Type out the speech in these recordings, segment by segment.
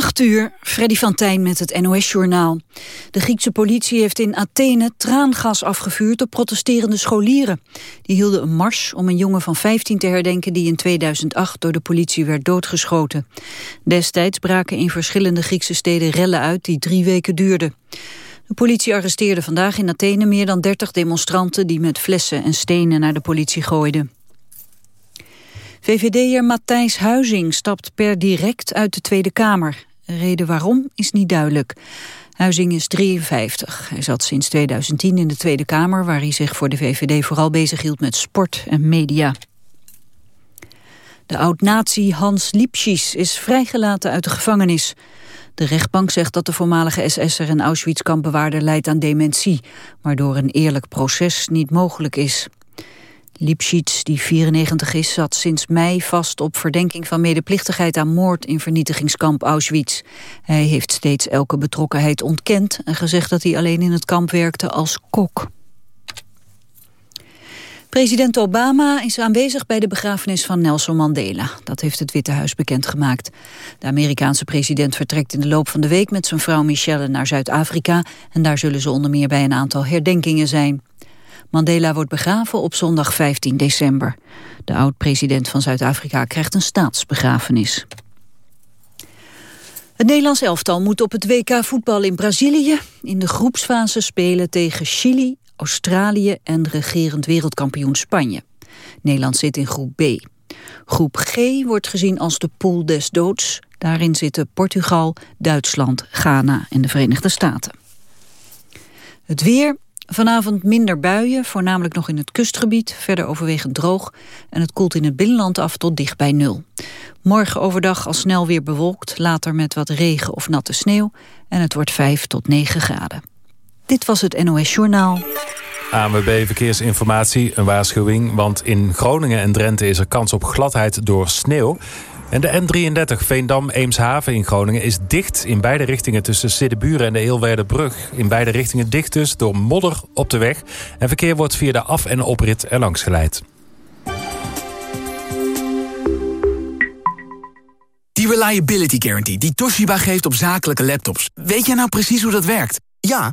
8 uur, Freddy van Tijn met het NOS-journaal. De Griekse politie heeft in Athene traangas afgevuurd op protesterende scholieren. Die hielden een mars om een jongen van 15 te herdenken... die in 2008 door de politie werd doodgeschoten. Destijds braken in verschillende Griekse steden rellen uit die drie weken duurden. De politie arresteerde vandaag in Athene meer dan 30 demonstranten... die met flessen en stenen naar de politie gooiden. VVD'er Matthijs Huizing stapt per direct uit de Tweede Kamer. Reden waarom is niet duidelijk. Huizing is 53. Hij zat sinds 2010 in de Tweede Kamer... waar hij zich voor de VVD vooral bezighield met sport en media. De oud-nazi Hans Lipschitz is vrijgelaten uit de gevangenis. De rechtbank zegt dat de voormalige SS'er en Auschwitz-kampbewaarder leidt aan dementie... waardoor een eerlijk proces niet mogelijk is. Lipschitz, die 94 is, zat sinds mei vast op verdenking van medeplichtigheid aan moord in vernietigingskamp Auschwitz. Hij heeft steeds elke betrokkenheid ontkend en gezegd dat hij alleen in het kamp werkte als kok. President Obama is aanwezig bij de begrafenis van Nelson Mandela. Dat heeft het Witte Huis bekendgemaakt. De Amerikaanse president vertrekt in de loop van de week met zijn vrouw Michelle naar Zuid-Afrika. En daar zullen ze onder meer bij een aantal herdenkingen zijn. Mandela wordt begraven op zondag 15 december. De oud-president van Zuid-Afrika krijgt een staatsbegrafenis. Het Nederlands elftal moet op het WK voetbal in Brazilië... in de groepsfase spelen tegen Chili, Australië en regerend wereldkampioen Spanje. Nederland zit in groep B. Groep G wordt gezien als de pool des doods. Daarin zitten Portugal, Duitsland, Ghana en de Verenigde Staten. Het weer, Vanavond minder buien, voornamelijk nog in het kustgebied, verder overwegend droog. En het koelt in het binnenland af tot dicht bij nul. Morgen overdag al snel weer bewolkt, later met wat regen of natte sneeuw. En het wordt 5 tot 9 graden. Dit was het NOS Journaal. ANWB Verkeersinformatie, een waarschuwing. Want in Groningen en Drenthe is er kans op gladheid door sneeuw. En de N33 Veendam-Eemshaven in Groningen is dicht in beide richtingen tussen Siddeburen en de Eelwerderbrug. In beide richtingen dicht dus door modder op de weg. En verkeer wordt via de af- en oprit erlangs geleid. Die Reliability Guarantee die Toshiba geeft op zakelijke laptops. Weet jij nou precies hoe dat werkt? Ja,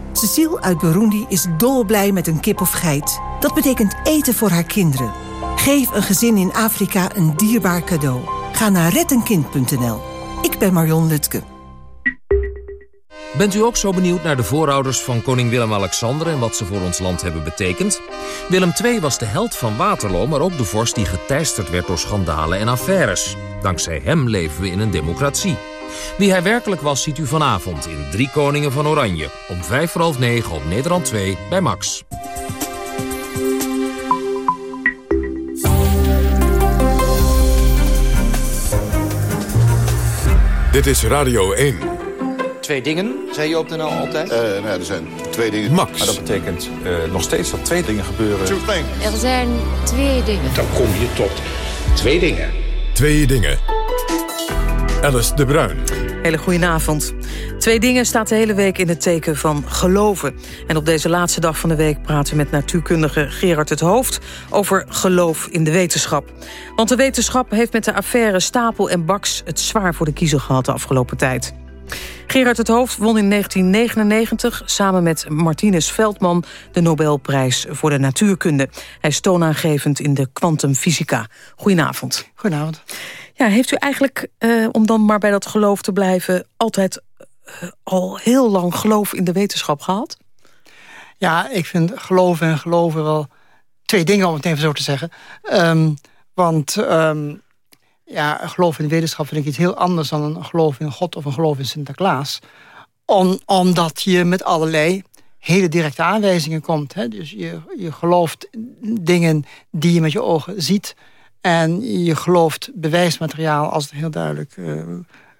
Cecile uit Burundi is dolblij met een kip of geit. Dat betekent eten voor haar kinderen. Geef een gezin in Afrika een dierbaar cadeau. Ga naar rettenkind.nl. Ik ben Marion Lutke. Bent u ook zo benieuwd naar de voorouders van koning Willem-Alexander... en wat ze voor ons land hebben betekend? Willem II was de held van Waterloo, maar ook de vorst die geteisterd werd door schandalen en affaires. Dankzij hem leven we in een democratie. Wie hij werkelijk was, ziet u vanavond in Drie Koningen van Oranje. Om vijf voor half negen op Nederland 2 bij Max. Dit is Radio 1. Twee dingen, zei je op de NL altijd? Uh, nou, er zijn twee dingen. Max. Maar dat betekent uh, nog steeds dat twee dingen gebeuren. Er zijn twee dingen. Dan kom je tot twee dingen. Twee dingen. Alice de Bruin. Hele goedenavond. Twee dingen staat de hele week in het teken van geloven. En op deze laatste dag van de week praten we met natuurkundige Gerard het Hoofd... over geloof in de wetenschap. Want de wetenschap heeft met de affaire Stapel en Baks... het zwaar voor de kiezer gehad de afgelopen tijd. Gerard het Hoofd won in 1999 samen met Martinus Veldman... de Nobelprijs voor de natuurkunde. Hij is toonaangevend in de kwantumfysica. Goedenavond. Goedenavond. Heeft u eigenlijk, uh, om dan maar bij dat geloof te blijven... altijd uh, al heel lang geloof in de wetenschap gehad? Ja, ik vind geloven en geloven wel twee dingen, om het even zo te zeggen. Um, want um, ja, geloof in de wetenschap vind ik iets heel anders... dan een geloof in God of een geloof in Sinterklaas. Om, omdat je met allerlei hele directe aanwijzingen komt. Hè? Dus je, je gelooft dingen die je met je ogen ziet... En je gelooft bewijsmateriaal als het heel duidelijk uh,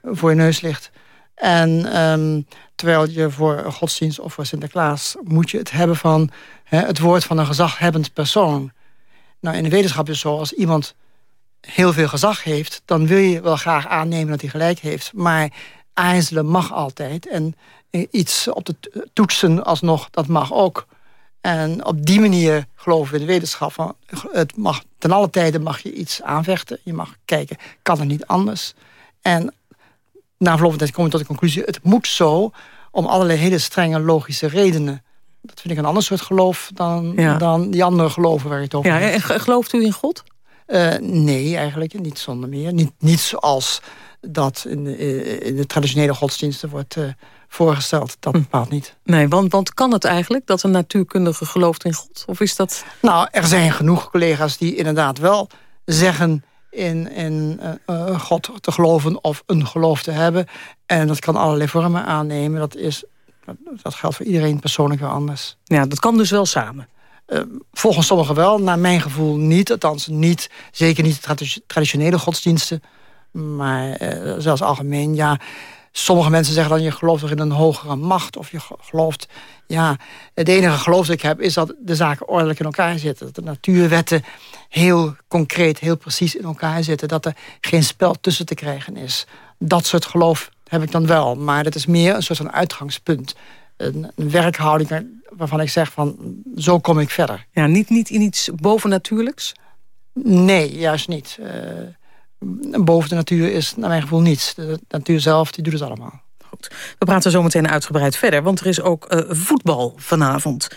voor je neus ligt. En um, terwijl je voor godsdienst of voor Sinterklaas... moet je het hebben van het woord van een gezaghebbend persoon. Nou, in de wetenschap is het zo, als iemand heel veel gezag heeft... dan wil je wel graag aannemen dat hij gelijk heeft. Maar aarzelen mag altijd. En iets op de toetsen alsnog, dat mag ook. En op die manier geloven we in de wetenschap. Van, het mag, ten alle tijde mag je iets aanvechten. Je mag kijken, kan het niet anders? En na verloop van tijd kom je tot de conclusie... het moet zo om allerlei hele strenge logische redenen. Dat vind ik een ander soort geloof dan, dan die andere geloven waar je het over ja, hebt. gelooft u in God? Uh, nee, eigenlijk niet zonder meer. Niet, niet zoals dat in de, in de traditionele godsdiensten wordt uh, voorgesteld. Dat hm. bepaalt niet. Nee, want, want kan het eigenlijk dat een natuurkundige gelooft in God? Of is dat... Nou, er zijn genoeg collega's die inderdaad wel zeggen in, in uh, God te geloven of een geloof te hebben. En dat kan allerlei vormen aannemen. Dat, is, dat geldt voor iedereen persoonlijk wel anders. Ja, dat kan dus wel samen. Uh, volgens sommigen wel, naar mijn gevoel niet. Althans, niet, zeker niet de traditionele godsdiensten. Maar uh, zelfs algemeen, ja. Sommige mensen zeggen dan, je gelooft in een hogere macht. Of je gelooft, ja, het enige geloof dat ik heb... is dat de zaken ordelijk in elkaar zitten. Dat de natuurwetten heel concreet, heel precies in elkaar zitten. Dat er geen spel tussen te krijgen is. Dat soort geloof heb ik dan wel. Maar dat is meer een soort van uitgangspunt. Een, een werkhouding waarvan ik zeg van, zo kom ik verder. Ja, niet, niet in iets bovennatuurlijks? Nee, juist niet. Uh, boven de natuur is naar mijn gevoel niets. De natuur zelf die doet het allemaal. Goed. We praten zo meteen uitgebreid verder, want er is ook uh, voetbal vanavond.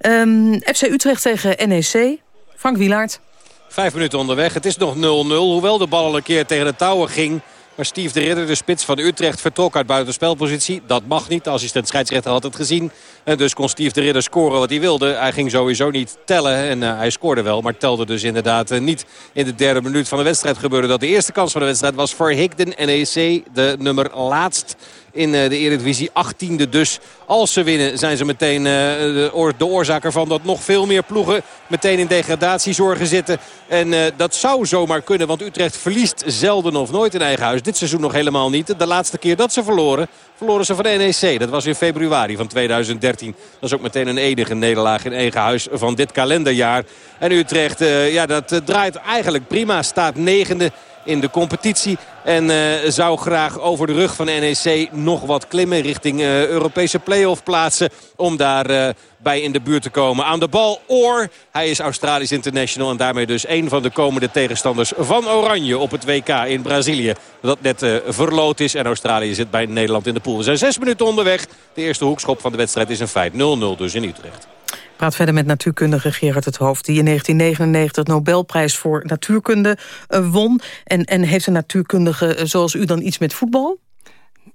Um, FC Utrecht tegen NEC. Frank Wielaert. Vijf minuten onderweg. Het is nog 0-0. Hoewel de bal al een keer tegen de touwen ging. Maar Steve de Ridder, de spits van Utrecht, vertrok uit buitenspelpositie. Dat mag niet. De assistent scheidsrechter had het gezien. En dus kon Steve de Ridder scoren wat hij wilde. Hij ging sowieso niet tellen. En uh, hij scoorde wel, maar telde dus inderdaad uh, niet. In de derde minuut van de wedstrijd gebeurde dat. De eerste kans van de wedstrijd was voor Higden NEC. De nummer laatst in uh, de Eredivisie. 18e dus. Als ze winnen zijn ze meteen de, oor de oorzaak ervan dat nog veel meer ploegen meteen in degradatiezorgen zitten. En dat zou zomaar kunnen, want Utrecht verliest zelden of nooit in eigen huis. Dit seizoen nog helemaal niet. De laatste keer dat ze verloren, verloren ze van de NEC. Dat was in februari van 2013. Dat is ook meteen een enige nederlaag in eigen huis van dit kalenderjaar. En Utrecht, ja, dat draait eigenlijk prima. Staat negende in de competitie. En uh, zou graag over de rug van NEC nog wat klimmen richting uh, Europese play-off plaatsen. Om daar uh, bij in de buurt te komen. Aan de bal Oor. Hij is Australisch international en daarmee dus een van de komende tegenstanders van Oranje op het WK in Brazilië. Dat net verloot is en Australië zit bij Nederland in de pool. We zijn zes minuten onderweg. De eerste hoekschop van de wedstrijd is een feit. 0-0 dus in Utrecht praat verder met natuurkundige Gerard het Hoofd... die in 1999 de Nobelprijs voor natuurkunde uh, won. En, en heeft een natuurkundige uh, zoals u dan iets met voetbal?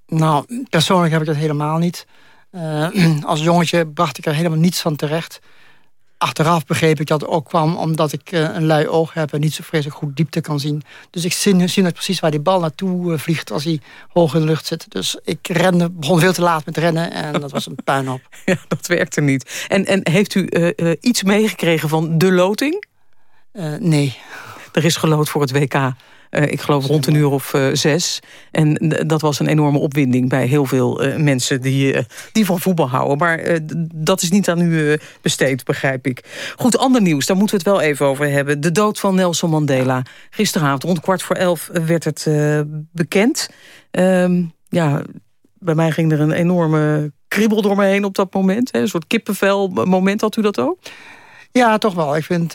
Nou, persoonlijk heb ik dat helemaal niet. Uh, als jongetje bracht ik er helemaal niets van terecht achteraf begreep ik dat ook kwam omdat ik uh, een lui oog heb... en niet zo vreselijk goed diepte kan zien. Dus ik zie, zie net precies waar die bal naartoe uh, vliegt als hij hoog in de lucht zit. Dus ik rende, begon veel te laat met rennen en dat was een puinhoop. ja, dat werkte niet. En, en heeft u uh, iets meegekregen van de loting? nee. Er is gelood voor het WK. Uh, ik geloof rond een uur of uh, zes. En dat was een enorme opwinding bij heel veel mensen die, die van voetbal houden. Maar dat is niet aan u besteed, begrijp ik. Goed, ander nieuws, daar moeten we het wel even over hebben. De dood van Nelson Mandela. Gisteravond rond kwart voor elf werd het bekend. Um, ja, bij mij ging er een enorme kriebel door me heen op dat moment. Een soort kippenvel moment, had u dat ook? Ja, toch wel. Ik vind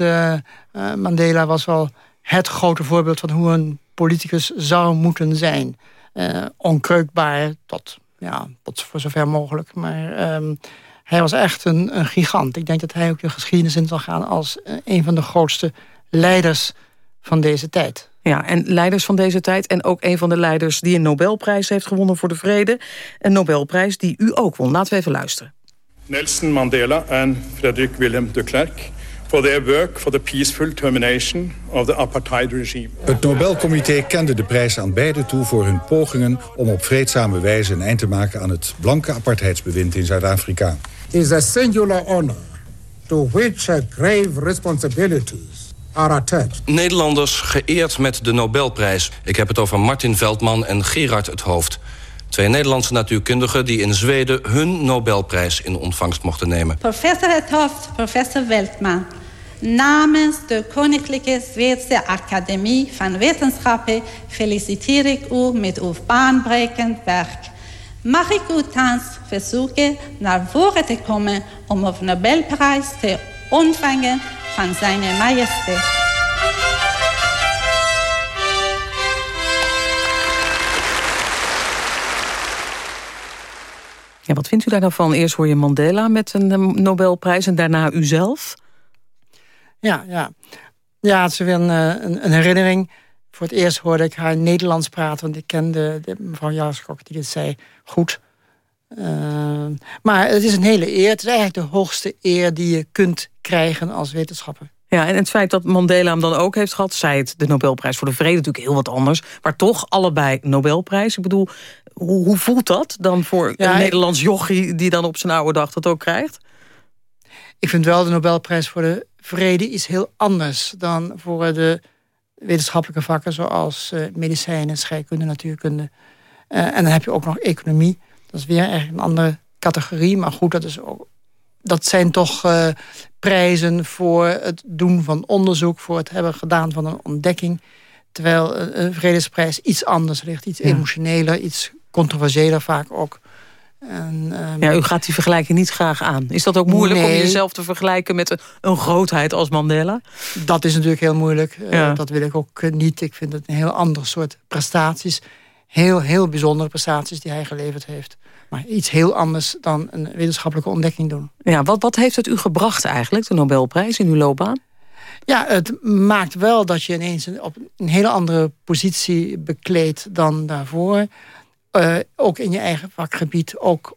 Mandela was wel het grote voorbeeld van hoe een politicus zou moeten zijn. Uh, onkreukbaar tot, ja, tot voor zover mogelijk. Maar um, hij was echt een, een, gigant. Ik denk dat hij ook de geschiedenis in zal gaan... als uh, een van de grootste leiders van deze tijd. Ja, en leiders van deze tijd. En ook een van de leiders die een Nobelprijs heeft gewonnen voor de vrede. Een Nobelprijs die u ook won. Laten we even luisteren. Nelson Mandela en Frederick Willem de Klerk for their work for the peaceful termination of the apartheid regime. Het Nobelcomité kende de prijs aan beide toe voor hun pogingen om op vreedzame wijze een eind te maken aan het blanke apartheidsbewind in Zuid-Afrika. Is a singular honor to which a grave responsibilities are attached. Nederlanders geëerd met de Nobelprijs. Ik heb het over Martin Veldman en Gerard het Hoofd. Twee Nederlandse natuurkundigen die in Zweden hun Nobelprijs in ontvangst mochten nemen. Professor Het Hoft, professor Weltman. Namens de Koninklijke Zweedse Academie van Wetenschappen feliciteer ik u met uw baanbrekend werk. Mag ik u thans verzoeken naar voren te komen om de Nobelprijs te ontvangen van zijn majesteit. Ja, wat vindt u daar nou van? Eerst hoor je Mandela met een eh, Nobelprijs en daarna u zelf. Ja, ja. ja het is weer een, eh, een, een, herinnering. Voor het eerst hoorde ik haar Nederlands praten. Want ik kende de, mevrouw Jaskok die dit zei goed. Uh, maar het is een hele eer. Het is eigenlijk de hoogste eer die je kunt krijgen als wetenschapper. Ja, en het feit dat Mandela hem dan ook heeft gehad... zij het de Nobelprijs voor de Vrede natuurlijk heel wat anders... maar toch allebei Nobelprijs. Ik bedoel, hoe, hoe voelt dat dan voor een Nederlands jochie... die dan op zijn oude dag dat ook krijgt? Ik vind wel de Nobelprijs voor de Vrede is heel anders... dan voor de wetenschappelijke vakken zoals uh, medicijnen, scheikunde, natuurkunde. Uh, en dan heb je ook nog economie. Dat is weer eigenlijk een andere categorie. Maar goed, dat, is ook, dat zijn toch uh, prijzen voor het doen van onderzoek... voor het hebben gedaan van een ontdekking. Terwijl een vredesprijs iets anders ligt. Iets emotioneler, iets controversiëler vaak ook. En, um... ja, u gaat die vergelijking niet graag aan. Is dat ook moeilijk om jezelf te vergelijken met een, een, grootheid als Mandela? Dat is natuurlijk heel moeilijk. Eh, ja. Uh, dat wil ik ook eh, niet. Ik vind het een heel ander soort prestaties. Heel, heel bijzondere prestaties die hij geleverd heeft. Maar iets heel anders dan een wetenschappelijke ontdekking doen. Ja, wat, wat heeft het u gebracht eigenlijk, de Nobelprijs in uw loopbaan? Ja, het maakt wel dat je ineens op een hele andere positie bekleedt dan daarvoor. Uh, ook in je eigen vakgebied, ook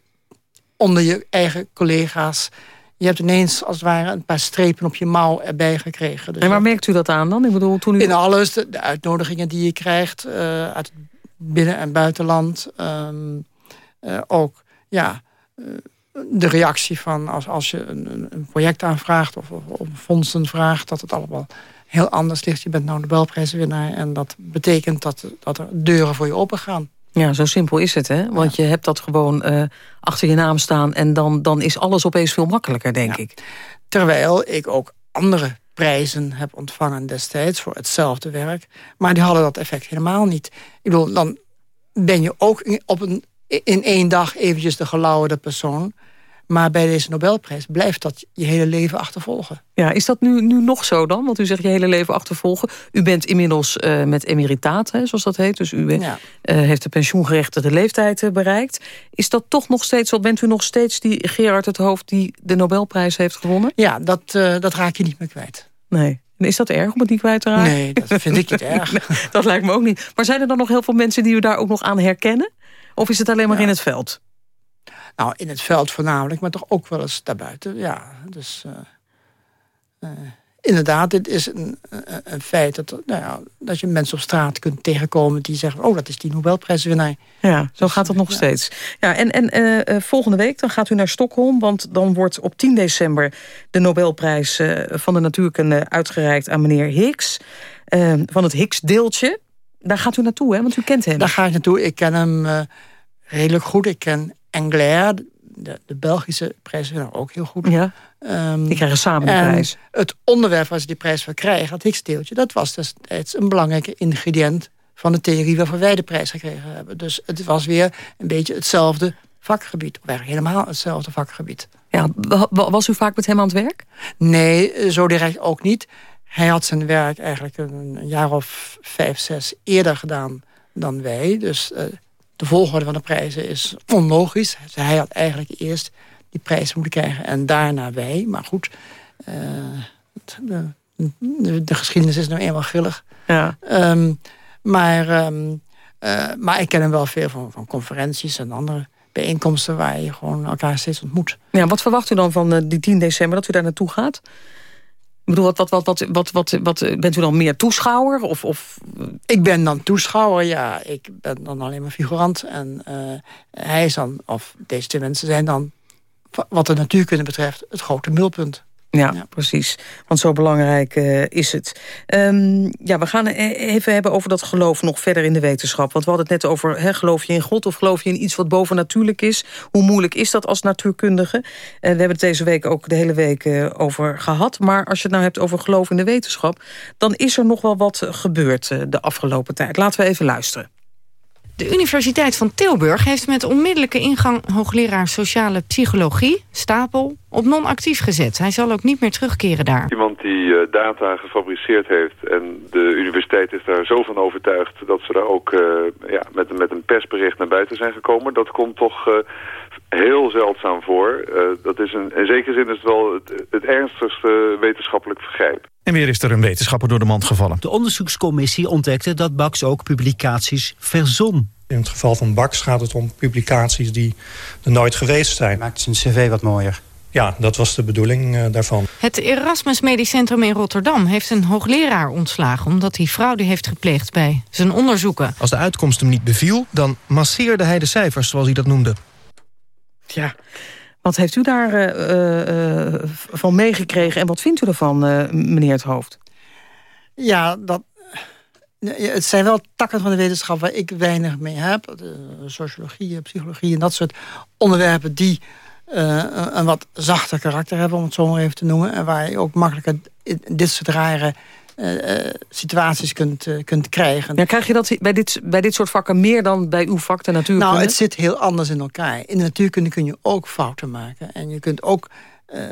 onder je eigen collega's. Je hebt ineens als het ware een paar strepen op je mouw erbij gekregen. Dus en waar merkt u dat aan dan? Ik bedoel, toen u... In alles, de, uitnodigingen die je krijgt uh, uit binnen- en buitenland. Um, uh, ook, ja, de reactie van als, als je een, een project aanvraagt of, of, of, fondsen vraagt, dat het allemaal heel anders ligt. Je bent nou Nobelprijswinnaar en dat betekent dat, dat er deuren voor je open gaan. Ja, zo simpel is het, hè? Want je hebt dat gewoon uh, achter je naam staan... en dan, dan is alles opeens veel makkelijker, denk ja. ik. Terwijl ik ook andere prijzen heb ontvangen destijds... voor hetzelfde werk, maar die hadden dat effect helemaal niet. Ik bedoel, dan ben je ook op een, in één dag eventjes de gelauwerde persoon... Maar bij deze Nobelprijs blijft dat je hele leven achtervolgen. Ja, is dat nu, nu nog zo dan? Want u zegt je hele leven achtervolgen. U bent inmiddels uh, met emeritaat, hè, zoals dat heet. Dus u bent, ja. uh, heeft de pensioengerechtigde leeftijd uh, bereikt. Is dat toch nog steeds, wat bent u nog steeds die Gerard het Hoofd... die de Nobelprijs heeft gewonnen? Ja, dat, dat raak je niet meer kwijt. Nee. En is dat erg om het niet kwijt te raken? Nee, dat vind ik niet erg. nee, dat lijkt me ook niet. Maar zijn er dan nog heel veel mensen die u daar ook nog aan herkennen? Of is het alleen maar ja. in het veld? Nou, in het veld voornamelijk, maar toch ook wel eens daarbuiten. Ja, dus uh, uh, inderdaad, dit is een, een, een feit dat, nou ja, dat je mensen op straat kunt tegenkomen die zeggen, oh, dat is die Nobelprijswinnaar. Ja, zo dus, gaat het nog ja. steeds. Ja, en en uh, volgende week dan gaat u naar Stockholm, want dan wordt op 10 december de Nobelprijs van de natuurkunde uitgereikt aan meneer Higgs. van het Higgs-deeltje. Daar gaat u naartoe, hè? Want u kent hem. Daar ga ik naartoe. Ik ken hem redelijk goed. Ik ken Engler, de, de Belgische prijswinnaar, ook heel goed. Ja, um, die krijgen samen de prijs. Het onderwerp waar ze die prijs voor krijgen, het Higgs-deeltje... dat was destijds een belangrijke ingrediënt van de theorie... waarvoor wij de prijs gekregen hebben. Dus het was weer een beetje hetzelfde vakgebied. Of eigenlijk helemaal hetzelfde vakgebied. Ja, was u vaak met hem aan het werk? Nee, zo direct ook niet. Hij had zijn werk eigenlijk een, een jaar of vijf, zes eerder gedaan dan wij. Dus... Uh, de volgorde van de prijzen is onlogisch. Hij had eigenlijk eerst die prijs moeten krijgen en daarna wij. Maar goed, uh, de, de, de, geschiedenis is nou eenmaal grillig. Ja. Um, maar, um, uh, maar ik ken hem wel veel van, van conferenties en andere bijeenkomsten... waar je gewoon elkaar steeds ontmoet. Ja, wat verwacht u dan van uh, die 10 december, dat u daar naartoe gaat? Bedoel, wat, wat, wat, wat, wat, wat, wat, bent u dan meer toeschouwer? Of, of... Ik ben dan toeschouwer, ja. Ik ben dan alleen maar figurant. En uh, hij is dan, of deze twee mensen zijn dan... wat de natuurkunde betreft, het grote mulpunt. Ja, precies. Want zo belangrijk uh, is het. Um, ja, we gaan e-, even hebben over dat geloof nog verder in de wetenschap. Want we hadden het net over, hè, geloof je in God... of geloof je in iets wat bovennatuurlijk is? Hoe moeilijk is dat als natuurkundige? Uh, we hebben het deze week ook de hele week uh, over gehad. Maar als je het nou hebt over geloof in de wetenschap... dan is er nog wel wat gebeurd de afgelopen tijd. Laten we even luisteren. De Universiteit van Tilburg heeft met onmiddellijke ingang... hoogleraar sociale psychologie, Stapel, op non-actief gezet. Hij zal ook niet meer terugkeren daar. Iemand die uh, data gefabriceerd heeft en de universiteit is daar zo van overtuigd... dat ze daar ook uh, ja, met, met een persbericht naar buiten zijn gekomen. Dat komt toch... Uh, heel zeldzaam voor. Uh, dat is een, in zekere zin is het wel het, het ernstigste wetenschappelijk vergrijp. En weer is er een wetenschapper door de mand gevallen. De onderzoekscommissie ontdekte dat Bax ook publicaties verzon. In het geval van Bax gaat het om publicaties die er nooit geweest zijn. Maakt zijn cv wat mooier. Ja, dat was de bedoeling uh, daarvan. Het Erasmus Medisch Centrum in Rotterdam heeft een hoogleraar ontslagen... omdat hij fraude heeft gepleegd bij zijn onderzoeken. Als de uitkomst hem niet beviel, dan masseerde hij de cijfers, zoals hij dat noemde. Ja, wat heeft u daar uh, uh, van meegekregen en wat vindt u ervan, meneer het Hoofd? Ja, dat, het zijn wel takken van de wetenschap waar ik weinig mee heb. Sociologie, psychologie en dat soort onderwerpen die een wat zachter karakter hebben, om het zo maar even te noemen. En waar je ook makkelijker dit soort rare situaties kunt, uh, kunt krijgen. Ja, krijg je dat bij dit, bij dit soort vakken meer dan bij uw vak, de natuurkunde? Nou, het zit heel anders in elkaar. In de natuurkunde kun je ook fouten maken. En je kunt ook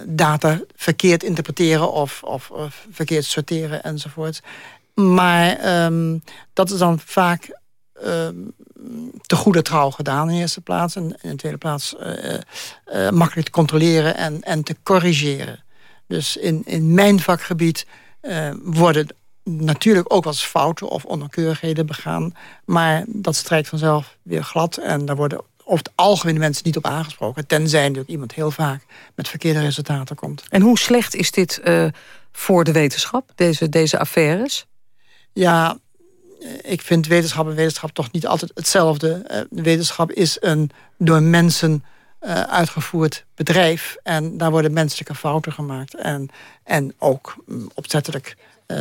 data verkeerd interpreteren of, of, of, verkeerd sorteren enzovoort. Maar um, dat is dan vaak um, te goede trouw gedaan in de eerste plaats. En in de tweede plaats makkelijk te controleren en, en te corrigeren. Dus in, in mijn vakgebied worden natuurlijk ook wel eens fouten of onnauwkeurigheden begaan. Maar dat strijkt vanzelf weer glad. En daar worden over het algemeen mensen niet op aangesproken. Tenzij natuurlijk iemand heel vaak met verkeerde resultaten komt. En hoe slecht is dit uh, voor de wetenschap, deze, deze affaires? Ja, ik vind wetenschap en wetenschap toch niet altijd hetzelfde. Uh, wetenschap is een door mensen uh, uitgevoerd bedrijf. En daar worden menselijke fouten gemaakt. En, en ook mm, opzettelijk uh,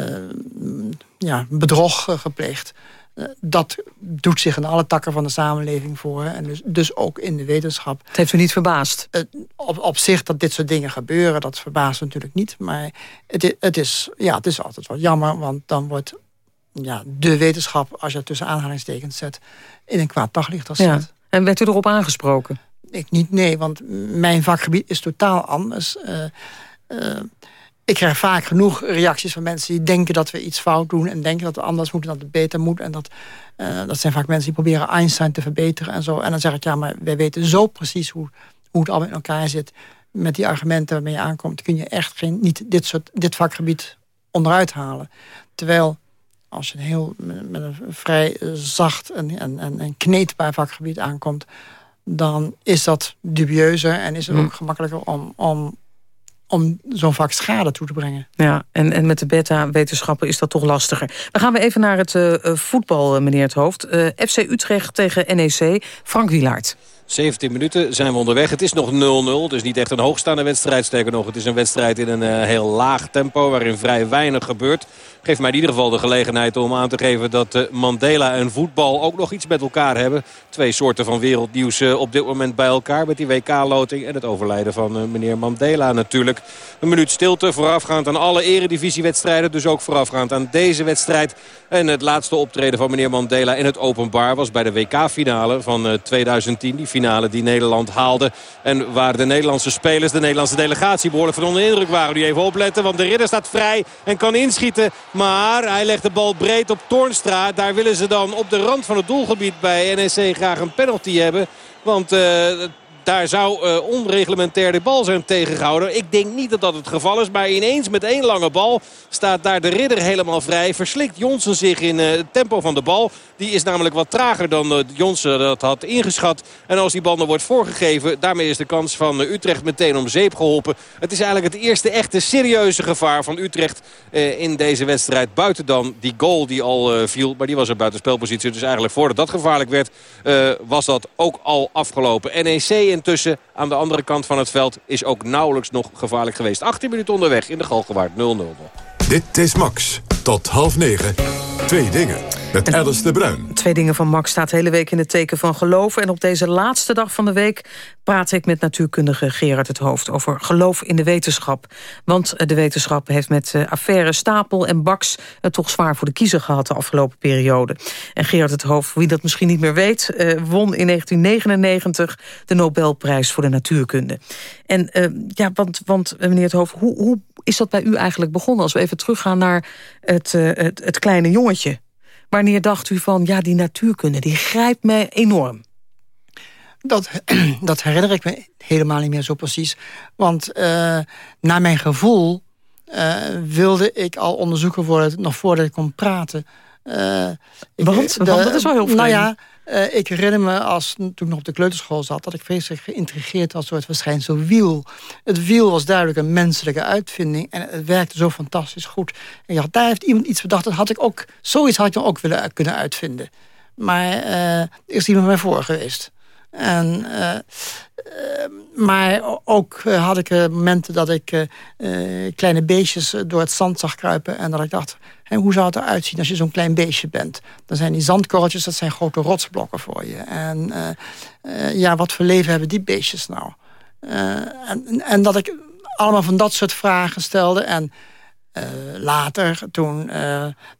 ja, bedrog uh, gepleegd. dat doet zich in alle takken van de samenleving voor. En dus, dus ook in de wetenschap. Het heeft u niet verbaasd? op, op zich dat dit soort dingen gebeuren, dat verbaast natuurlijk niet. Maar het, het, is, ja, het is altijd wat jammer, want dan wordt ja, de wetenschap... als je het tussen aanhalingstekens zet, in een kwaad daglicht gezet. Ja. En werd u erop aangesproken? Ik niet, nee, want mijn vakgebied is totaal anders. Uh, uh, ik krijg vaak genoeg reacties van mensen die denken dat we iets fout doen... en denken dat het anders moet en dat het beter moet. En dat, uh, dat zijn vaak mensen die proberen Einstein te verbeteren en zo. En dan zeg ik, ja, maar wij weten zo precies hoe, hoe het allemaal in elkaar zit. Met die argumenten waarmee je aankomt... kun je echt geen, niet dit, soort, dit vakgebied onderuit halen. Terwijl als je een heel, met een vrij zacht en, en, en kneedbaar vakgebied aankomt dan is dat dubieuzer en is het hm. ook gemakkelijker om, om, om zo'n vak schade toe te brengen. Ja, en, en met de beta-wetenschappen is dat toch lastiger. Dan gaan we even naar het uh, voetbal, meneer het Hoofd. Uh, FC Utrecht tegen NEC, Frank Wielaert. 17 minuten zijn we onderweg. Het is nog 0-0. Het is niet echt een hoogstaande wedstrijd. Sterker nog, het is een wedstrijd in een uh, heel laag tempo... waarin vrij weinig gebeurt. Geeft mij in ieder geval de gelegenheid om aan te geven... dat uh, Mandela en voetbal ook nog iets met elkaar hebben. Twee soorten van wereldnieuws uh, op dit moment bij elkaar... met die WK-loting en het overlijden van meneer Mandela natuurlijk. Een minuut stilte voorafgaand aan alle eredivisiewedstrijden. Dus ook voorafgaand aan deze wedstrijd. En het laatste optreden van meneer Mandela in het openbaar... was bij de WK-finale van 2010. Die finale die Nederland haalde. En waar de Nederlandse spelers, de Nederlandse delegatie... behoorlijk van onder de indruk waren. Die even opletten, want de ridder staat vrij en kan inschieten. Maar hij legt de bal breed op Toornstra. Daar willen ze dan op de rand van het doelgebied bij NEC graag een penalty hebben. Want... Uh, daar zou uh, onreglementair de bal zijn tegengehouden. Ik denk niet dat dat het geval is. Maar ineens met één lange bal staat daar de ridder helemaal vrij. Verslikt Jonsen zich in uh, het tempo van de bal. Die is namelijk wat trager dan uh, dat had ingeschat. En als die bal dan wordt voorgegeven, daarmee is de kans van Utrecht meteen om zeep geholpen. Het is eigenlijk het eerste echte serieuze gevaar van Utrecht in deze wedstrijd. Buiten dan die goal die al viel. Maar die was er buiten spelpositie. Dus eigenlijk voordat dat gevaarlijk werd, was dat ook al afgelopen. NEC intussen aan de andere kant van het veld is ook nauwelijks nog gevaarlijk geweest. 18 minuten onderweg in de Galgenwaard 0-0 nog. Dit is Max. Tot half negen. Twee dingen. Met Alice de Bruin. Twee dingen van Max staat de hele week in het teken van geloven. En op deze laatste dag van de week praat ik met natuurkundige Gerard het Hoofd... over geloof in de wetenschap. Want de wetenschap heeft met uh, affaire Stapel en Baks... het toch zwaar voor de kiezer gehad de afgelopen periode. En Gerard het Hoofd, wie dat misschien niet meer weet... Uh, won in 1999 de Nobelprijs voor de natuurkunde. En ja, want, want meneer het Hoofd, hoe, hoe is dat bij u eigenlijk begonnen? Als we even teruggaan naar het, het, het kleine jongetje... Wanneer dacht u van, ja, die natuurkunde, die grijpt mij enorm? Dat, dat herinner ik me helemaal niet meer zo precies. Want uh, naar mijn gevoel uh, wilde ik al onderzoeker worden... nog voordat ik kon praten. Uh, Want? De, Want dat is wel heel vreemd. Nou ja, uh, ik herinner me, als, toen ik nog op de kleuterschool zat... dat ik vreselijk geïntrigeerd was door het verschijnsel wiel. Het wiel was duidelijk een menselijke uitvinding... en het werkte zo fantastisch goed. En ja, daar heeft iemand iets bedacht. Dat had ik ook, zoiets had ik dan ook willen kunnen uitvinden. Maar uh, er is iemand mij voor geweest. En, uh, uh, maar ook uh, had ik momenten dat ik kleine beestjes door het zand zag kruipen... en dat ik dacht, hey, hoe zou het eruit zien als je zo'n klein beestje bent? Dan zijn die zandkorreltjes, dat zijn grote rotsblokken voor je. En ja, wat voor leven hebben die beestjes nou? En, en, dat ik allemaal van dat soort vragen stelde. En later, toen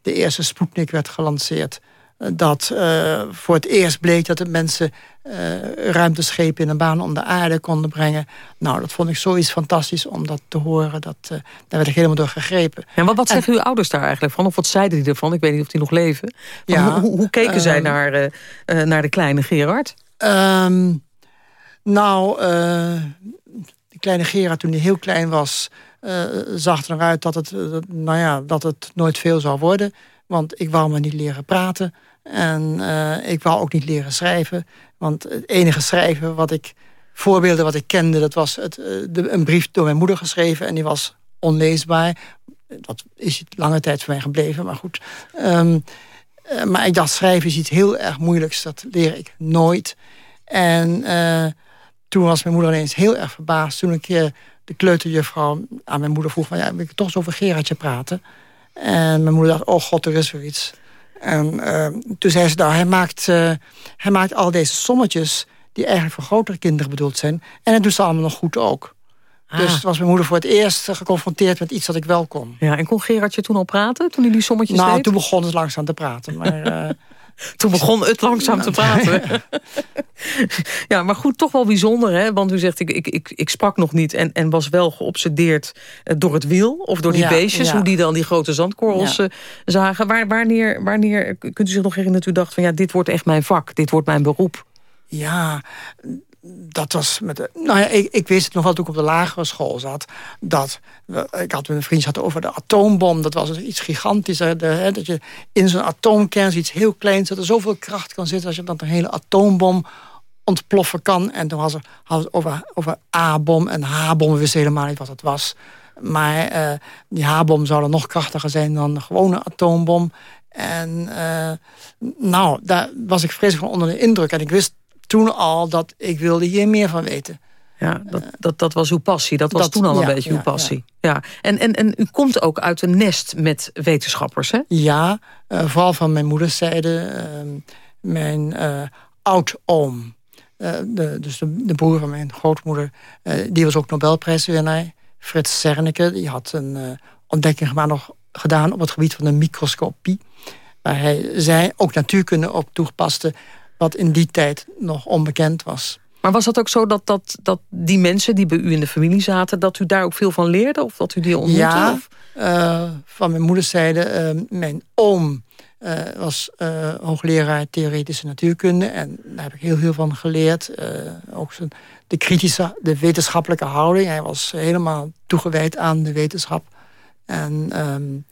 de eerste Sputnik werd gelanceerd dat uh, voor het eerst bleek dat de mensen uh, ruimteschepen in een baan om de aarde konden brengen. Nou, dat vond ik zoiets fantastisch om dat te horen. Dat, uh, daar werd ik helemaal door gegrepen. En wat, wat zeggen uw ouders daar eigenlijk van? Of wat zeiden die ervan? Ik weet niet of die nog leven. Ja, hoe, hoe, keken zij naar, naar de kleine Gerard? Um, nou, de kleine Gerard toen hij heel klein was... zag eruit dat het, nou ja, dat het nooit veel zou worden. Want ik wou me niet leren praten. En uh, ik wou ook niet leren schrijven. Want het enige schrijven wat ik... Voorbeelden wat ik kende, dat was het, uh, de, een brief door mijn moeder geschreven. En die was onleesbaar. Dat is lange tijd voor mij gebleven, maar goed. Um, uh, maar ik dacht, schrijven is iets heel erg moeilijks. Dat leer ik nooit. En toen was mijn moeder ineens heel erg verbaasd. Toen ik de kleuterjuffrouw aan mijn moeder vroeg... Van, ja, wil ik toch eens over Gerardje praten? En mijn moeder dacht, oh god, er is weer iets. En uh, toen zei ze, nou, hij maakt, uh, hij maakt al deze sommetjes... die eigenlijk voor grotere kinderen bedoeld zijn. En dat doet ze allemaal nog goed ook. Ah. Dus was mijn moeder voor het eerst geconfronteerd met iets dat ik wel kon. Ja, en kon Gerardje toen al praten, toen hij die sommetjes nou, deed? Nou, toen begon het langzaam te praten. Maar, uh, Toen begon het langzaam te praten. ja, maar goed, toch wel bijzonder. Hè? Want u zegt, ik, ik, ik, ik sprak nog niet en, en was wel geobsedeerd door het wiel. Of door die ja, beestjes, ja. hoe die dan die grote zandkorrels ja. zagen. Waar, wanneer, wanneer, kunt u zich nog herinneren dat u dacht van... ja, dit wordt echt mijn vak, dit wordt mijn beroep? Ja, dat was met de, nou ja, ik, ik wist het nog wel toen ik op de lagere school zat. Dat ik had met een vriend over de atoombom. Dat was iets gigantisch. Dat je in zo'n atoomkern iets heel kleins, dat er zoveel kracht kan zitten als je dan een hele atoombom ontploffen kan. En toen was er, hadden het over, over A-bom en H-bom. We wisten helemaal niet wat het was. Maar uh, die H-bom zou er nog krachtiger zijn dan de gewone atoombom. En uh, nou, daar was ik vreselijk van onder de indruk. En ik wist toen al dat ik wilde hier meer van weten. Ja, dat, dat, dat was uw passie. Dat was dat, toen al een beetje uw passie. Ja. ja. En, en, en u komt ook uit een nest met wetenschappers, hè? Ja, uh, vooral van mijn moederszijde. Uh, mijn uh, oud-oom, de, dus de, de, broer van mijn grootmoeder... die was ook Nobelprijswinnaar. Frits Zernike, die had een ontdekking gemaakt, nog gedaan... op het gebied van de microscopie. Waar hij zij ook natuurkunde op toepaste wat in die tijd nog onbekend was. Maar was dat ook zo dat, dat, dat die mensen die bij u in de familie zaten... dat u daar ook veel van leerde? Of dat u die ontmoette? Ja, of? Uh, van mijn moederszijde. Uh, mijn oom uh, was hoogleraar theoretische natuurkunde. En daar heb ik heel veel van geleerd. ook zijn, de kritische, de wetenschappelijke houding. Hij was helemaal toegewijd aan de wetenschap. En, um,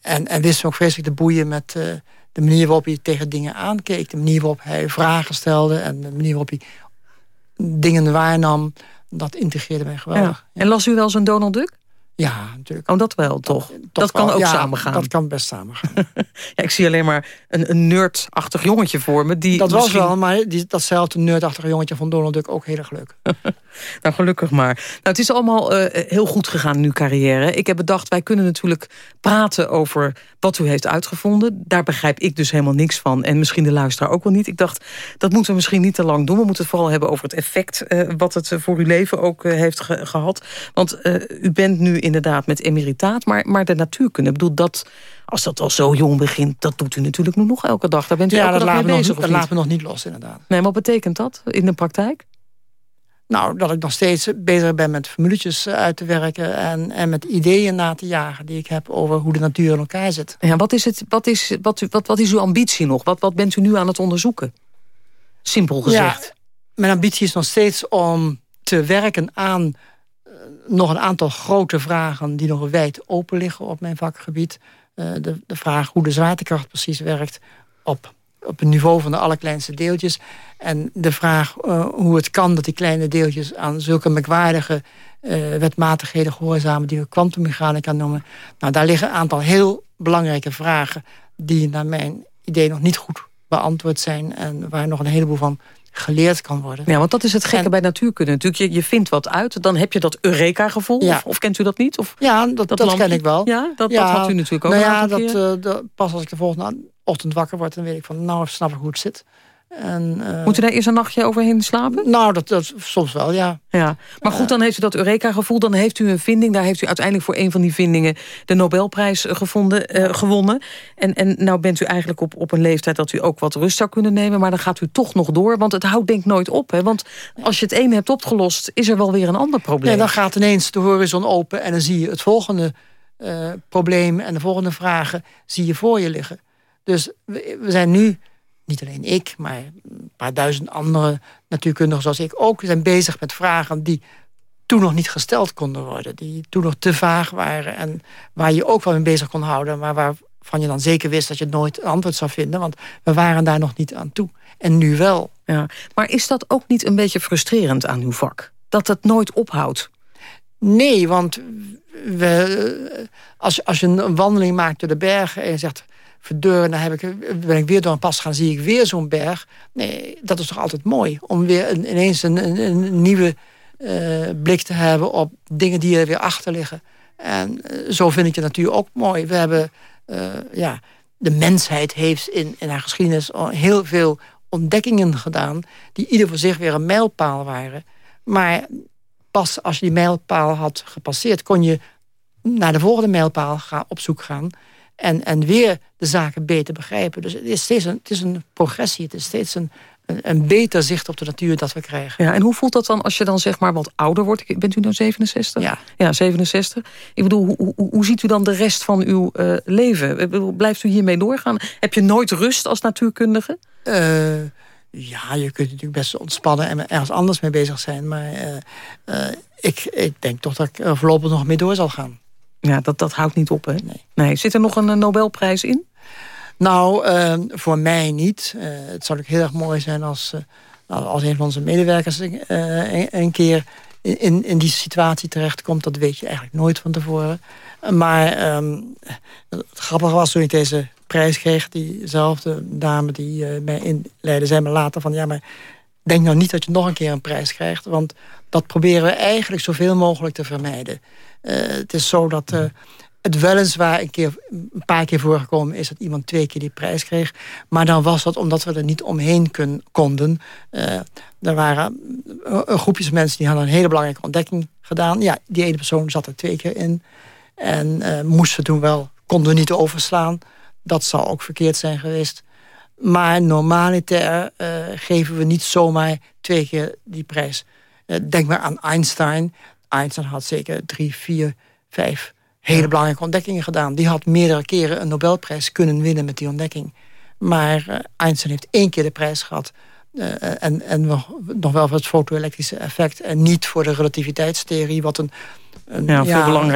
en, en wist ook vreselijk te boeien met de manier waarop hij tegen dingen aankeek... de manier waarop hij vragen stelde... en de manier waarop hij dingen waarnam... dat integreerde mij geweldig. En las u wel zo'n Donald Duck? Ja, natuurlijk. Oh, dat wel, toch? Dat, kan wel. ook Ja, samengaan. Dat kan best samengaan. Ja, ik zie alleen maar een, een nerdachtig jongetje voor me. Die dat was wel, maar die, datzelfde nerdachtige jongetje van Donald Duck ook heel erg leuk. Nou, gelukkig maar. Nou, het is allemaal eh, heel goed gegaan in uw carrière. Ik heb bedacht, wij kunnen natuurlijk praten over wat u heeft uitgevonden. Daar begrijp ik dus helemaal niks van. En misschien de luisteraar ook wel niet. Ik dacht, dat moeten we misschien niet te lang doen. We moeten het vooral hebben over het effect... eh, wat het voor uw leven ook eh, heeft ge- gehad. Want eh, u bent nu inderdaad met emeritaat. Maar, maar de natuurkunde, ik bedoel, dat, als dat al zo jong begint... dat doet u natuurlijk nu nog elke dag. Daar bent u Ja, elke dat dag mee bezig, dat of niet? laat me nog niet los, inderdaad. Nee, wat betekent dat in de praktijk? Nou, dat ik nog steeds bezig ben met formuletjes eh, uit te werken... En, en met ideeën na te jagen die ik heb over hoe de natuur in elkaar zit. Ja, wat, is het, wat, is, wat, wat, wat is uw ambitie nog? Wat, wat bent u nu aan het onderzoeken? Simpel gezegd. Ja, mijn ambitie is nog steeds om te werken aan eh, nog een aantal grote vragen... die nog wijd open liggen op mijn vakgebied. Eh, de, de vraag hoe de zwaartekracht precies werkt op, op het niveau van de allerkleinste deeltjes. En de vraag eh, hoe het kan dat die kleine deeltjes aan zulke merkwaardige eh, wetmatigheden gehoorzamen... die we kwantummechanica noemen. Nou, daar liggen een aantal heel belangrijke vragen... die naar mijn idee nog niet goed beantwoord zijn... en waar nog een heleboel van geleerd kan worden. Ja, want dat is het gekke En- bij natuurkunde. Natuurlijk, je, je vindt wat uit, dan heb je dat Eureka-gevoel. Ja. Of, of kent u dat niet? Of, Ja, dat, dat, ken ik wel. Ja, dat, dat had u natuurlijk ook nou ja, dat, eh, dat- pas als ik de volgende ochtend wakker word... dan weet ik van, nou, snap ik hoe het zit. En, eh, Moet u daar eerst een nachtje overheen slapen? Nou, dat, dat soms wel, ja. Ja, maar goed, dan heeft u dat Eureka-gevoel. Dan heeft u een vinding. Daar heeft u uiteindelijk voor een van die vindingen... de Nobelprijs gevonden, eh, gewonnen. En, en nou bent u eigenlijk op, op een leeftijd... dat u ook wat rust zou kunnen nemen. Maar dan gaat u toch nog door. Want het houdt denk ik nooit op. Hè? Want als je het ene hebt opgelost... is er wel weer een ander probleem. Nee, dan gaat ineens de horizon open... en dan zie je het volgende eh, probleem en de volgende vragen... zie je voor je liggen. Dus we, we zijn nu, niet alleen ik... maar een paar duizend andere natuurkundigen zoals ik ook... zijn bezig met vragen die toen nog niet gesteld konden worden. Die toen nog te vaag waren. En waar je ook wel mee bezig kon houden... maar waarvan je dan zeker wist dat je nooit een antwoord zou vinden. Want we waren daar nog niet aan toe. En nu wel. Ja. Maar is dat ook niet een beetje frustrerend aan uw vak? Dat het nooit ophoudt? Nee, want we, als, als je een wandeling maakt door de bergen... en je zegt, verdeur, dan heb ik, ben ik weer door een pas gegaan... zie ik weer zo'n berg. Nee, dat is toch altijd mooi. Om weer een, ineens een, een, nieuwe eh, blik te hebben... op dingen die er weer achter liggen. En eh, zo vind ik de natuur ook mooi. We hebben, eh, ja, de mensheid heeft in, in haar geschiedenis... heel veel ontdekkingen gedaan... die ieder voor zich weer een mijlpaal waren. Maar pas als je die mijlpaal had gepasseerd... kon je naar de volgende mijlpaal gaan, op zoek gaan... En, en weer de zaken beter begrijpen. Dus het is steeds een, het is een progressie. Het is steeds een, een, een beter zicht op de natuur dat we krijgen. Ja, en hoe voelt dat dan als je dan zeg maar wat ouder wordt? Ik- Bent u nou 67? Ja. Ja, 67. Ik bedoel, hoe, hoe, hoe ziet u dan de rest van uw eh, leven? Blijft u hiermee doorgaan? Heb je nooit rust als natuurkundige? Eh, ja, je kunt natuurlijk best ontspannen en ergens anders mee bezig zijn. Maar eh, eh, ik, ik denk toch dat ik er voorlopig nog mee door zal gaan. Ja, dat, dat houdt niet op, hè? Nee. Zit er nog een eh, Nobelprijs in? Nou, eh, voor mij niet. Eh, het zou ook heel erg mooi zijn als, als een van onze medewerkers een, een keer in, in die situatie terechtkomt. Dat weet je eigenlijk nooit van tevoren. Maar ehm, het grappige was toen ik deze prijs kreeg... diezelfde dame die mij inleidde, zei me later van... ja, maar denk nou niet dat je nog een keer een prijs krijgt... want dat proberen we eigenlijk zoveel mogelijk te vermijden. Eh, het is zo dat eh, het weliswaar een, keer, een paar keer voorgekomen is... dat iemand twee keer die prijs kreeg. Maar dan was dat omdat we er niet omheen konden. Eh, er waren groepjes mensen die hadden een hele belangrijke ontdekking gedaan. Ja, die ene persoon zat er twee keer in. En eh, moesten toen wel, konden we niet overslaan. Dat zou ook verkeerd zijn geweest. Maar normaliter geven we niet zomaar twee keer die prijs. Denk maar aan Einstein. Einstein had zeker drie, vier, vijf hele belangrijke ontdekkingen gedaan. Die had meerdere keren een Nobelprijs kunnen winnen met die ontdekking. Maar eh, Einstein heeft één keer de prijs gehad. eh, en en nog, nog wel voor het foto-elektrische effect. En niet voor de relativiteitstheorie. Wat een, een Ja,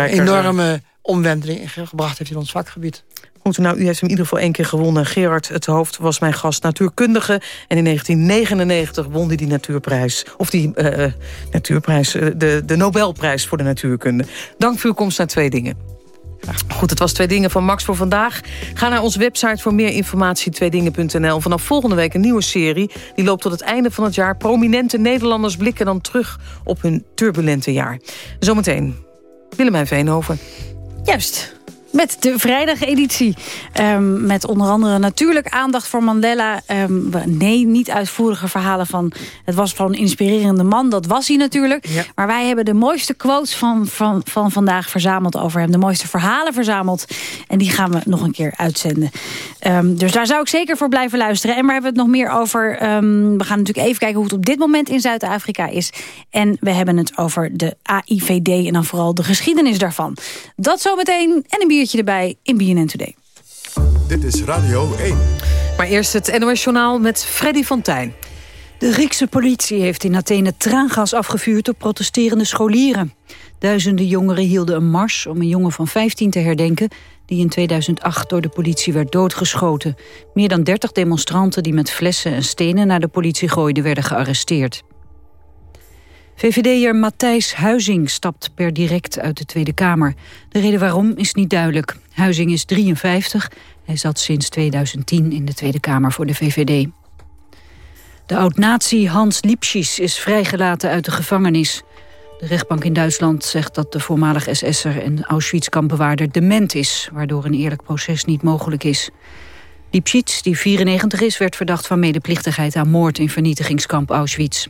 enorme omwenteling gebracht heeft in ons vakgebied. Goed, nou, u heeft hem in ieder geval één keer gewonnen. Gerard het Hoofd was mijn gast natuurkundige. En in 1999 won hij die natuurprijs. Of die uh, natuurprijs, uh, de, de Nobelprijs voor de natuurkunde. Dank voor uw komst naar Twee Dingen. Goed, het was Twee Dingen van Max voor vandaag. Ga naar onze website voor meer informatie, tweedingen.nl. Vanaf volgende week een nieuwe serie. Die loopt tot het einde van het jaar. Prominente Nederlanders blikken dan terug op hun turbulente jaar. Zometeen Willemijn Veenhoven. Juist met de vrijdageditie. Um, met onder andere natuurlijk aandacht voor Mandela. Um, nee, niet uitvoerige verhalen van... het was van een inspirerende man, dat was hij natuurlijk. Maar wij hebben de mooiste quotes van, van, van vandaag verzameld over hem. De mooiste verhalen verzameld. En die gaan we nog een keer uitzenden. Um, dus daar zou ik zeker voor blijven luisteren. En waar hebben we het nog meer over? we gaan natuurlijk even kijken hoe het op dit moment in Zuid-Afrika is. En we hebben het over de AIVD en dan vooral de geschiedenis daarvan. Dat zometeen en een biertje erbij in BNN Today. Dit is Radio 1. Maar eerst het NOS Journaal met Freddy Fontijn. De Griekse politie heeft in Athene traangas afgevuurd op protesterende scholieren. Duizenden jongeren hielden een mars om een jongen van 15 te herdenken... die in 2008 door de politie werd doodgeschoten. Meer dan 30 demonstranten die met flessen en stenen naar de politie gooiden... werden gearresteerd. VVD'er Matthijs Huizing stapt per direct uit de Tweede Kamer. De reden waarom is niet duidelijk. Huizing is 53. Hij zat sinds 2010 in de Tweede Kamer voor de VVD. De oud-nazi Hans Lipschitz is vrijgelaten uit de gevangenis. De rechtbank in Duitsland zegt dat de voormalig SS'er en Auschwitz-kampbewaarder dement is... waardoor een eerlijk proces niet mogelijk is. Lipschitz, die 94 is, werd verdacht van medeplichtigheid aan moord in vernietigingskamp Auschwitz.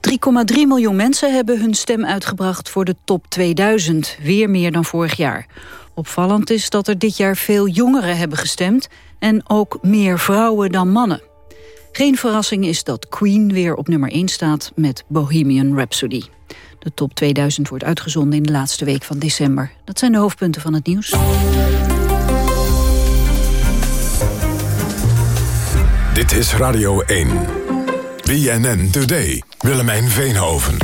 3,3 miljoen mensen hebben hun stem uitgebracht voor de top 2000. Weer meer dan vorig jaar. Opvallend is dat er dit jaar veel jongeren hebben gestemd... en ook meer vrouwen dan mannen. Geen verrassing is dat Queen weer op nummer 1 staat met Bohemian Rhapsody. De top 2000 wordt uitgezonden in de laatste week van december. Dat zijn de hoofdpunten van het nieuws. Dit is Radio 1. BNN Today. Willemijn Veenhoven.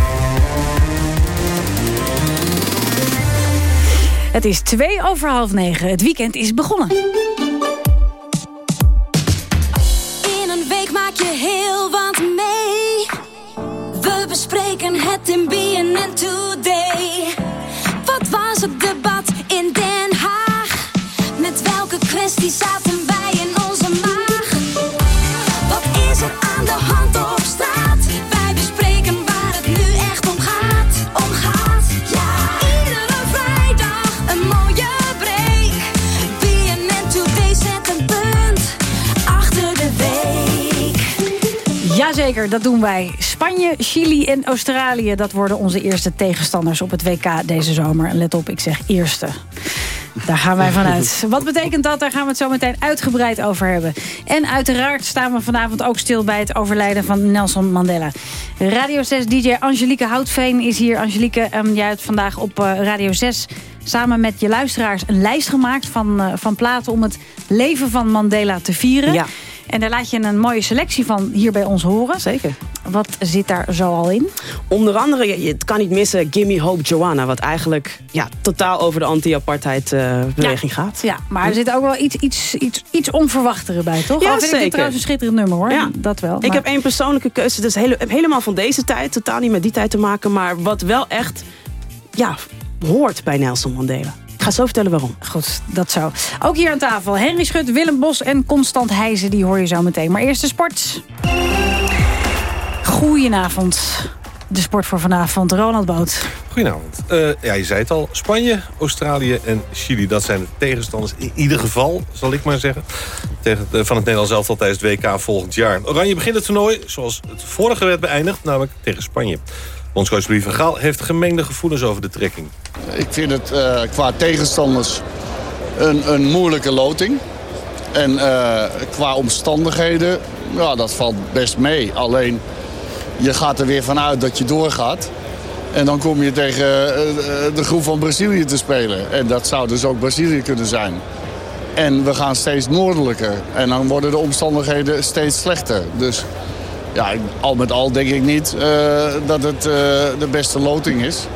Het is twee over half negen. Het weekend is begonnen. In een week maak je heel wat mee. We bespreken het in BNN Today. Wat was het debat in Den Haag? Met welke kwestie zaten Jazeker, dat doen wij. Spanje, Chili en Australië, dat worden onze eerste tegenstanders op het WK deze zomer. En let op, ik zeg eerste. Daar gaan wij vanuit. Wat betekent dat? Daar gaan we het zo meteen uitgebreid over hebben. En uiteraard staan we vanavond ook stil bij het overlijden van Nelson Mandela. Radio 6 DJ Angelique Houtveen is hier. Angelique, um, jij hebt vandaag op uh, Radio 6 samen met je luisteraars een lijst gemaakt van, uh, van platen om het leven van Mandela te vieren. Ja. En daar laat je een mooie selectie van hier bij ons horen. Zeker. Wat zit daar zo al in? Onder andere, je- het kan niet missen, Gimme Hope Joanna. Wat eigenlijk ja, totaal over de anti-apartheid eh, beweging gaat. Ja, maar er zit ook wel iets, iets, iets, iets onverwachtere bij, toch? Ja, vind ik zeker. trouwens een schitterend nummer, hoor. Ja. Dat wel. Ik heb één persoonlijke keuze. Dus hele, helemaal van deze tijd. Totaal niet met die tijd te maken. Maar wat wel echt ja, hoort bij Nelson Mandela. Ga zo vertellen waarom. Goed, dat zo. Ook hier aan tafel Henry Schut, Willem Bos en Constant Heijzen. Die hoor je zo meteen. Maar eerst de sport. Goedenavond. De sport voor vanavond. Ronald Boot. Goedenavond. Eh, ja, je zei het al. Spanje, Australië en Chili. Dat zijn de tegenstanders. In ieder geval, zal ik maar zeggen. Tegen, van het Nederlands elftal tijdens het WK volgend jaar. Oranje begint het toernooi zoals het vorige werd beëindigd. Namelijk tegen Spanje. Bondscoach Louis van Gaal heeft gemengde gevoelens over de trekking. Ik vind het eh, qua tegenstanders een, een moeilijke loting. En eh, qua omstandigheden, ja, dat valt best mee. Alleen, je gaat er weer vanuit dat je doorgaat. En dan kom je tegen eh, eh, de groep van Brazilië te spelen. En dat zou dus ook Brazilië kunnen zijn. En we gaan steeds noordelijker. En dan worden de omstandigheden steeds slechter. Dus ja, al met al denk ik niet eh, dat het eh, de beste loting is.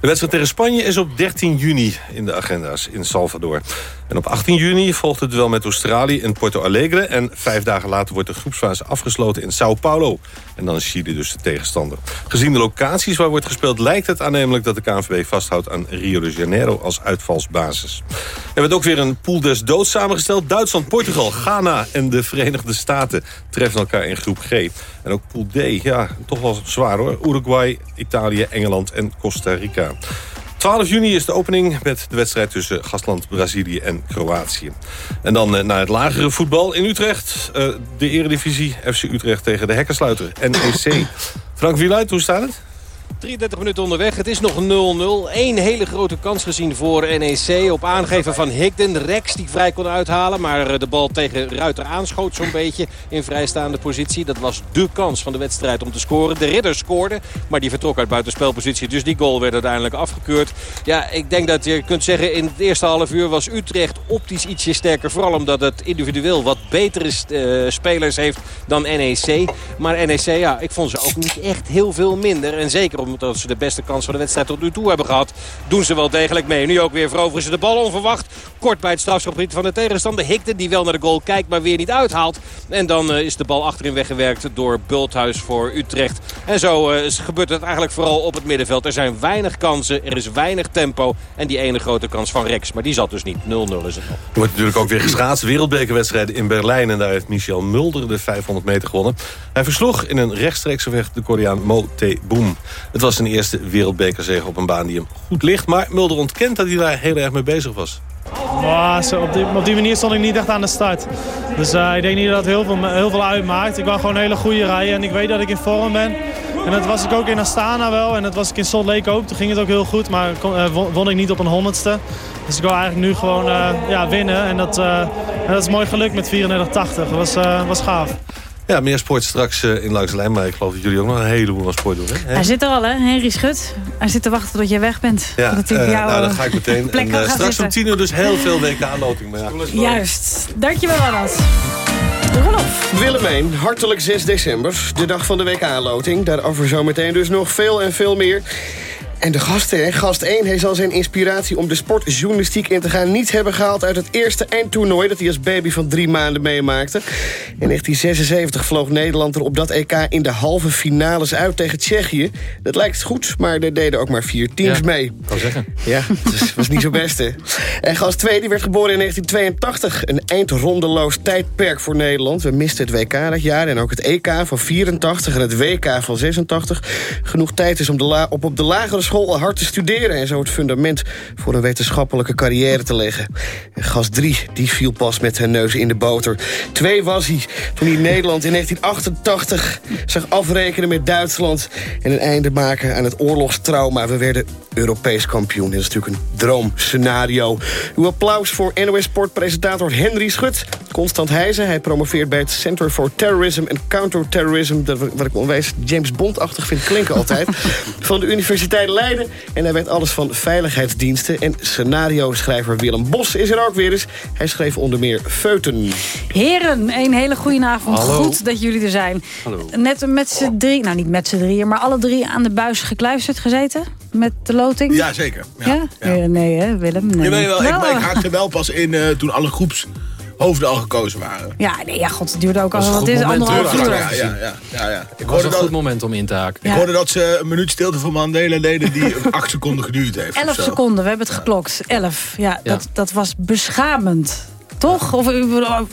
De wedstrijd tegen Spanje is op 13 juni in de agenda's in Salvador. En op 18 juni volgt het duel met Australië in Porto Alegre. En vijf dagen later wordt de groepsfase afgesloten in Sao Paulo. En dan is Chili dus de tegenstander. Gezien de locaties waar wordt gespeeld lijkt het aannemelijk... dat de KNVB vasthoudt aan Rio de Janeiro als uitvalsbasis. Er werd ook weer een pool des doods samengesteld. Duitsland, Portugal, Ghana en de Verenigde Staten treffen elkaar in groep G. En ook pool D, ja, toch wel zwaar hoor. Uruguay, Italië, Engeland en Costa Rica. 12 juni is de opening met de wedstrijd tussen gastland Brazilië en Kroatië. En dan eh, naar het lagere voetbal in Utrecht. Uh, de eredivisie FC Utrecht tegen de hekkensluiter NEC. Frank Wieluid, hoe staat het? 33 minuten onderweg. Het is nog 0-0. Eén hele grote kans gezien voor NEC. Op aangeven van Higden. Rex die vrij kon uithalen. Maar eh, de bal tegen Ruiter aanschoot zo'n beetje in vrijstaande positie. Dat was dé kans van de wedstrijd om te scoren. De Ridder scoorde. Maar die vertrok uit buitenspelpositie. Dus die goal werd uiteindelijk afgekeurd. Ja, ik denk dat je kunt zeggen in het eerste half uur was Utrecht optisch ietsje sterker. Vooral omdat het individueel wat betere uh, spelers heeft dan NEC. Maar NEC, ja, ik vond ze ook niet echt heel veel minder. En zeker omdat ze de beste kans van de wedstrijd tot nu toe hebben gehad. Doen ze wel degelijk mee. Nu ook weer veroveren ze de bal onverwacht. Kort bij het strafschopgebied van de tegenstander. Hikte die wel naar de goal kijkt maar weer niet uithaalt. En dan uh, is de bal achterin weggewerkt door Bulthuis voor Utrecht. En zo uh, gebeurt het eigenlijk vooral op het middenveld. Er zijn weinig kansen. Er is weinig tempo. En die ene grote kans van Rex. Maar die zat dus niet. 0-0 is het nog. Er wordt natuurlijk ook weer geschaatst. Wereldbekerwedstrijden in Berlijn. En daar heeft Michel Mulder de 500 meter gewonnen. Hij versloeg in een rechtstreekse weg de Koreaan Mo Tae-boom. Het was zijn eerste wereldbekerzege op een baan die hem goed ligt. Maar Mulder ontkent dat hij daar heel erg mee bezig was. Zo, op, die, manier stond ik niet echt aan de start. Dus uh, ik denk niet dat het heel veel, heel veel uitmaakt. Ik wou gewoon een hele goede rijden en ik weet dat ik in vorm ben. En dat was ik ook in Astana wel en dat was ik in Salt Lake ook. Toen ging het ook heel goed, maar uh, won, ik niet op een honderdste. Dus ik wil eigenlijk nu gewoon uh, ja, winnen. En dat, dat is mooi gelukt met 34,80. Dat was gaaf. Ja, meer sport straks uh, in Langs de Lijn. Maar ik geloof dat jullie ook nog een heleboel aan sport doen. Hè? Hij zit er al, hè? Henry Schut. Hij zit te wachten tot je weg bent. Ja, dat uh, nou, dat ga ik meteen. En, uh, straks om tien uur dus heel veel WK-loting. Ja. Juist. Dankjewel, Arnold. Willemijn, hartelijk 6 december. De dag van de WK-loting. Daarover zometeen dus nog veel en veel meer. En de gasten, hè? gast 1, hij zal zijn inspiratie om de sportjournalistiek in te gaan... niet hebben gehaald uit het eerste eindtoernooi... dat hij als baby van drie maanden meemaakte. In 1976 vloog Nederland er op dat EK in de halve finales uit tegen Tsjechië. Dat lijkt goed, maar er deden ook maar vier teams ja, mee. kan zeggen. Ja, dat was niet zo best, hè. En gast 2 die werd geboren in 1982. Een eindrondeloos tijdperk voor Nederland. We misten het WK dat jaar en ook het EK van 84 en het WK van 86. Genoeg tijd is om de la op, op de lagere school hard te studeren... en zo het fundament voor een wetenschappelijke carrière te leggen. En gast 3 die viel pas met zijn neus in de boter. Twee was hij toen hij Nederland in 1988 zag afrekenen met Duitsland... en een einde maken aan het oorlogstrauma. We werden Europees kampioen. Dat is natuurlijk een droomscenario. Uw applaus voor NOS Sportpresentator Henry Schut. Constant Heijzen, hij promoveert bij het Center for Terrorism and Counterterrorism... Dat wat ik onwijs James Bond-achtig vind klinken altijd... van de Universiteit Leiden. En hij weet alles van veiligheidsdiensten. En scenario-schrijver Willem Bos is er ook weer eens. Hij schreef onder meer Feuten. Heren, een hele goede avond. Hallo. Goed dat jullie er zijn. Hallo. Net met z'n drie, nou niet met z'n drieën... maar alle drie aan de buis gekluisterd gezeten? Met de loting? Ja, zeker. Ja, ja? Nee, nee, hè, Willem? Nee. Jawel, wel, ik, Nou, ik haakte wel pas in uh, toen alle groepshoofden al gekozen waren. Ja, nee, ja, god, het duurde ook al goed is het, moment, anderhalf uur. Ja, ja, ja. ja, ja. Ik, Het was hoorde een dat, goed moment om in te haken. ik hoorde dat ze een minuut stilte voor Mandela deden die acht seconden geduurd heeft. of Elf seconden, we hebben het geklokt. Elf, ja, Dat, dat was beschamend. Toch? Of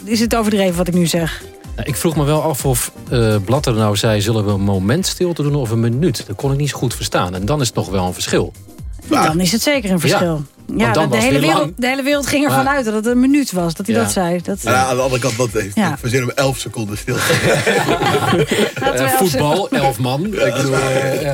is het overdreven wat ik nu zeg? Nou, Ik vroeg me wel af of eh Blatter nou zei... zullen we een moment stilte doen of een minuut? Dat kon ik niet zo goed verstaan. En dan is het nog wel een verschil. Dan is het zeker een verschil. Ja, want dan de, hele wereld, lang. de hele wereld ging ervan Maar- uit dat het een minuut was. Dat hij Ja. dat zei. Dat, ja, aan de andere kant, wat heeft Ja. ja. verzin om 11 seconden stil. Elf voetbal, elf man. Ik bedoel, ja.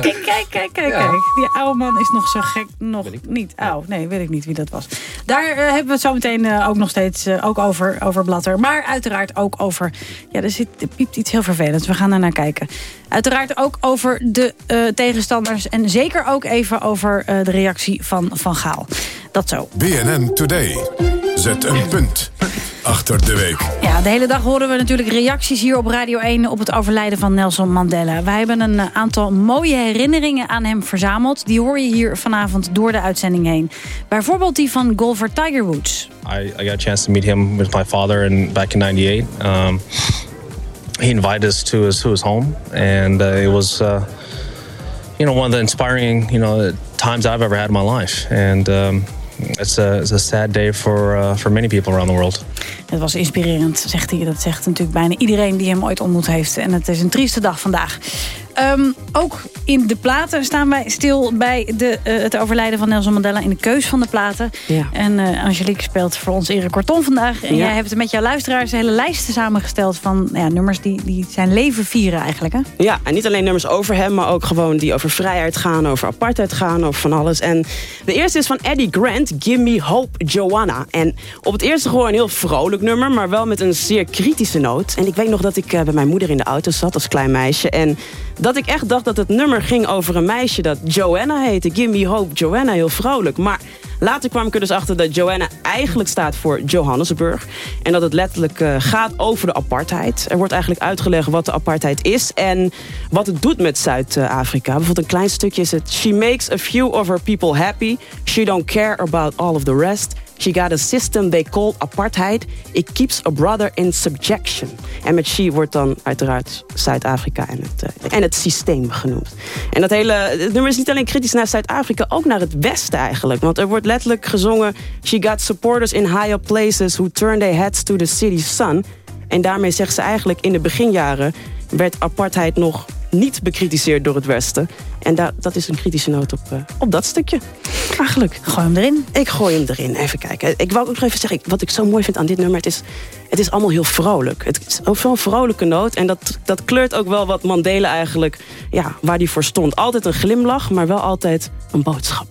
Kijk, kijk, kijk, kijk, Ja. kijk. Die oude man is nog zo gek. Nog niet. Oud. Nee, weet ik niet wie dat was. Daar eh, hebben we het zo meteen eh, ook nog steeds eh, ook over, over Blatter. Maar uiteraard ook over... Ja, er, zit, er piept iets heel vervelends. We gaan er naar kijken. Uiteraard ook over de eh, tegenstanders. En zeker ook even over eh, de reactie van Van Gaal. Dat zo. BNN Today. Zet een punt achter de week. Ja, de hele dag horen we natuurlijk reacties hier op Radio 1... op het overlijden van Nelson Mandela. Wij hebben een aantal mooie herinneringen aan hem verzameld. Die hoor je hier vanavond door de uitzending heen. Bijvoorbeeld die van golfer Tiger Woods. I, I got a chance to meet him with my father in, back in 98. Um, he invited us to his, to his home. And uh, it was... Uh, you know, one of the inspiring, you know, times I've ever had in my life. And um, it's, a, it's a sad day for, uh, for many people around the world. Het was inspirerend, zegt hij. Dat zegt natuurlijk bijna iedereen die hem ooit ontmoet heeft. En het is een trieste dag vandaag. Um, ook in de platen staan wij stil bij de, uh, het overlijden van Nelson Mandela... in de keus van de platen. Ja. En uh, Angelique speelt voor ons Erik Korton vandaag. En Ja. jij hebt met jouw luisteraars hele lijsten samengesteld... van ja, nummers die, die zijn leven vieren eigenlijk, hè? Ja, en niet alleen nummers over hem, maar ook gewoon die over vrijheid gaan, over apartheid gaan, over van alles. En de eerste is van Eddie Grant, Give Me Hope, Joanna. En op het eerste gewoon een heel vrolijk nummer, maar wel met een zeer kritische noot. En ik weet nog dat ik eh, bij mijn moeder in de auto zat als klein meisje. En dat ik echt dacht dat het nummer ging over een meisje dat Joanna heette. Give Me Hope, Joanna, heel vrolijk. Maar later kwam ik er dus achter dat Joanna eigenlijk staat voor Johannesburg. En dat het letterlijk eh, gaat over de apartheid. Er wordt eigenlijk uitgelegd wat de apartheid is en wat het doet met Zuid-Afrika. Bijvoorbeeld een klein stukje is het... She makes a few of her people happy. She don't care about all of the rest. She got a system they call apartheid. It keeps a brother in subjection. En met she wordt dan uiteraard Zuid-Afrika en het, eh, en het systeem genoemd. En dat hele het nummer is niet alleen kritisch naar Zuid-Afrika, ook naar het Westen eigenlijk. Want er wordt letterlijk gezongen... She got supporters in higher places who turn their heads to the city's sun. En daarmee zegt ze eigenlijk in de beginjaren... werd apartheid nog niet bekritiseerd door het Westen. En da dat is een kritische noot op, eh, op dat stukje. Eigenlijk. Gooi hem erin. Ik gooi hem erin. Even kijken. Ik wou ook nog even zeggen, wat ik zo mooi vind aan dit nummer... het is, het is allemaal heel vrolijk. Het is ook zo'n vrolijke noot. En dat, dat kleurt ook wel wat Mandela eigenlijk... Ja, waar die voor stond. Altijd een glimlach, maar wel altijd een boodschap.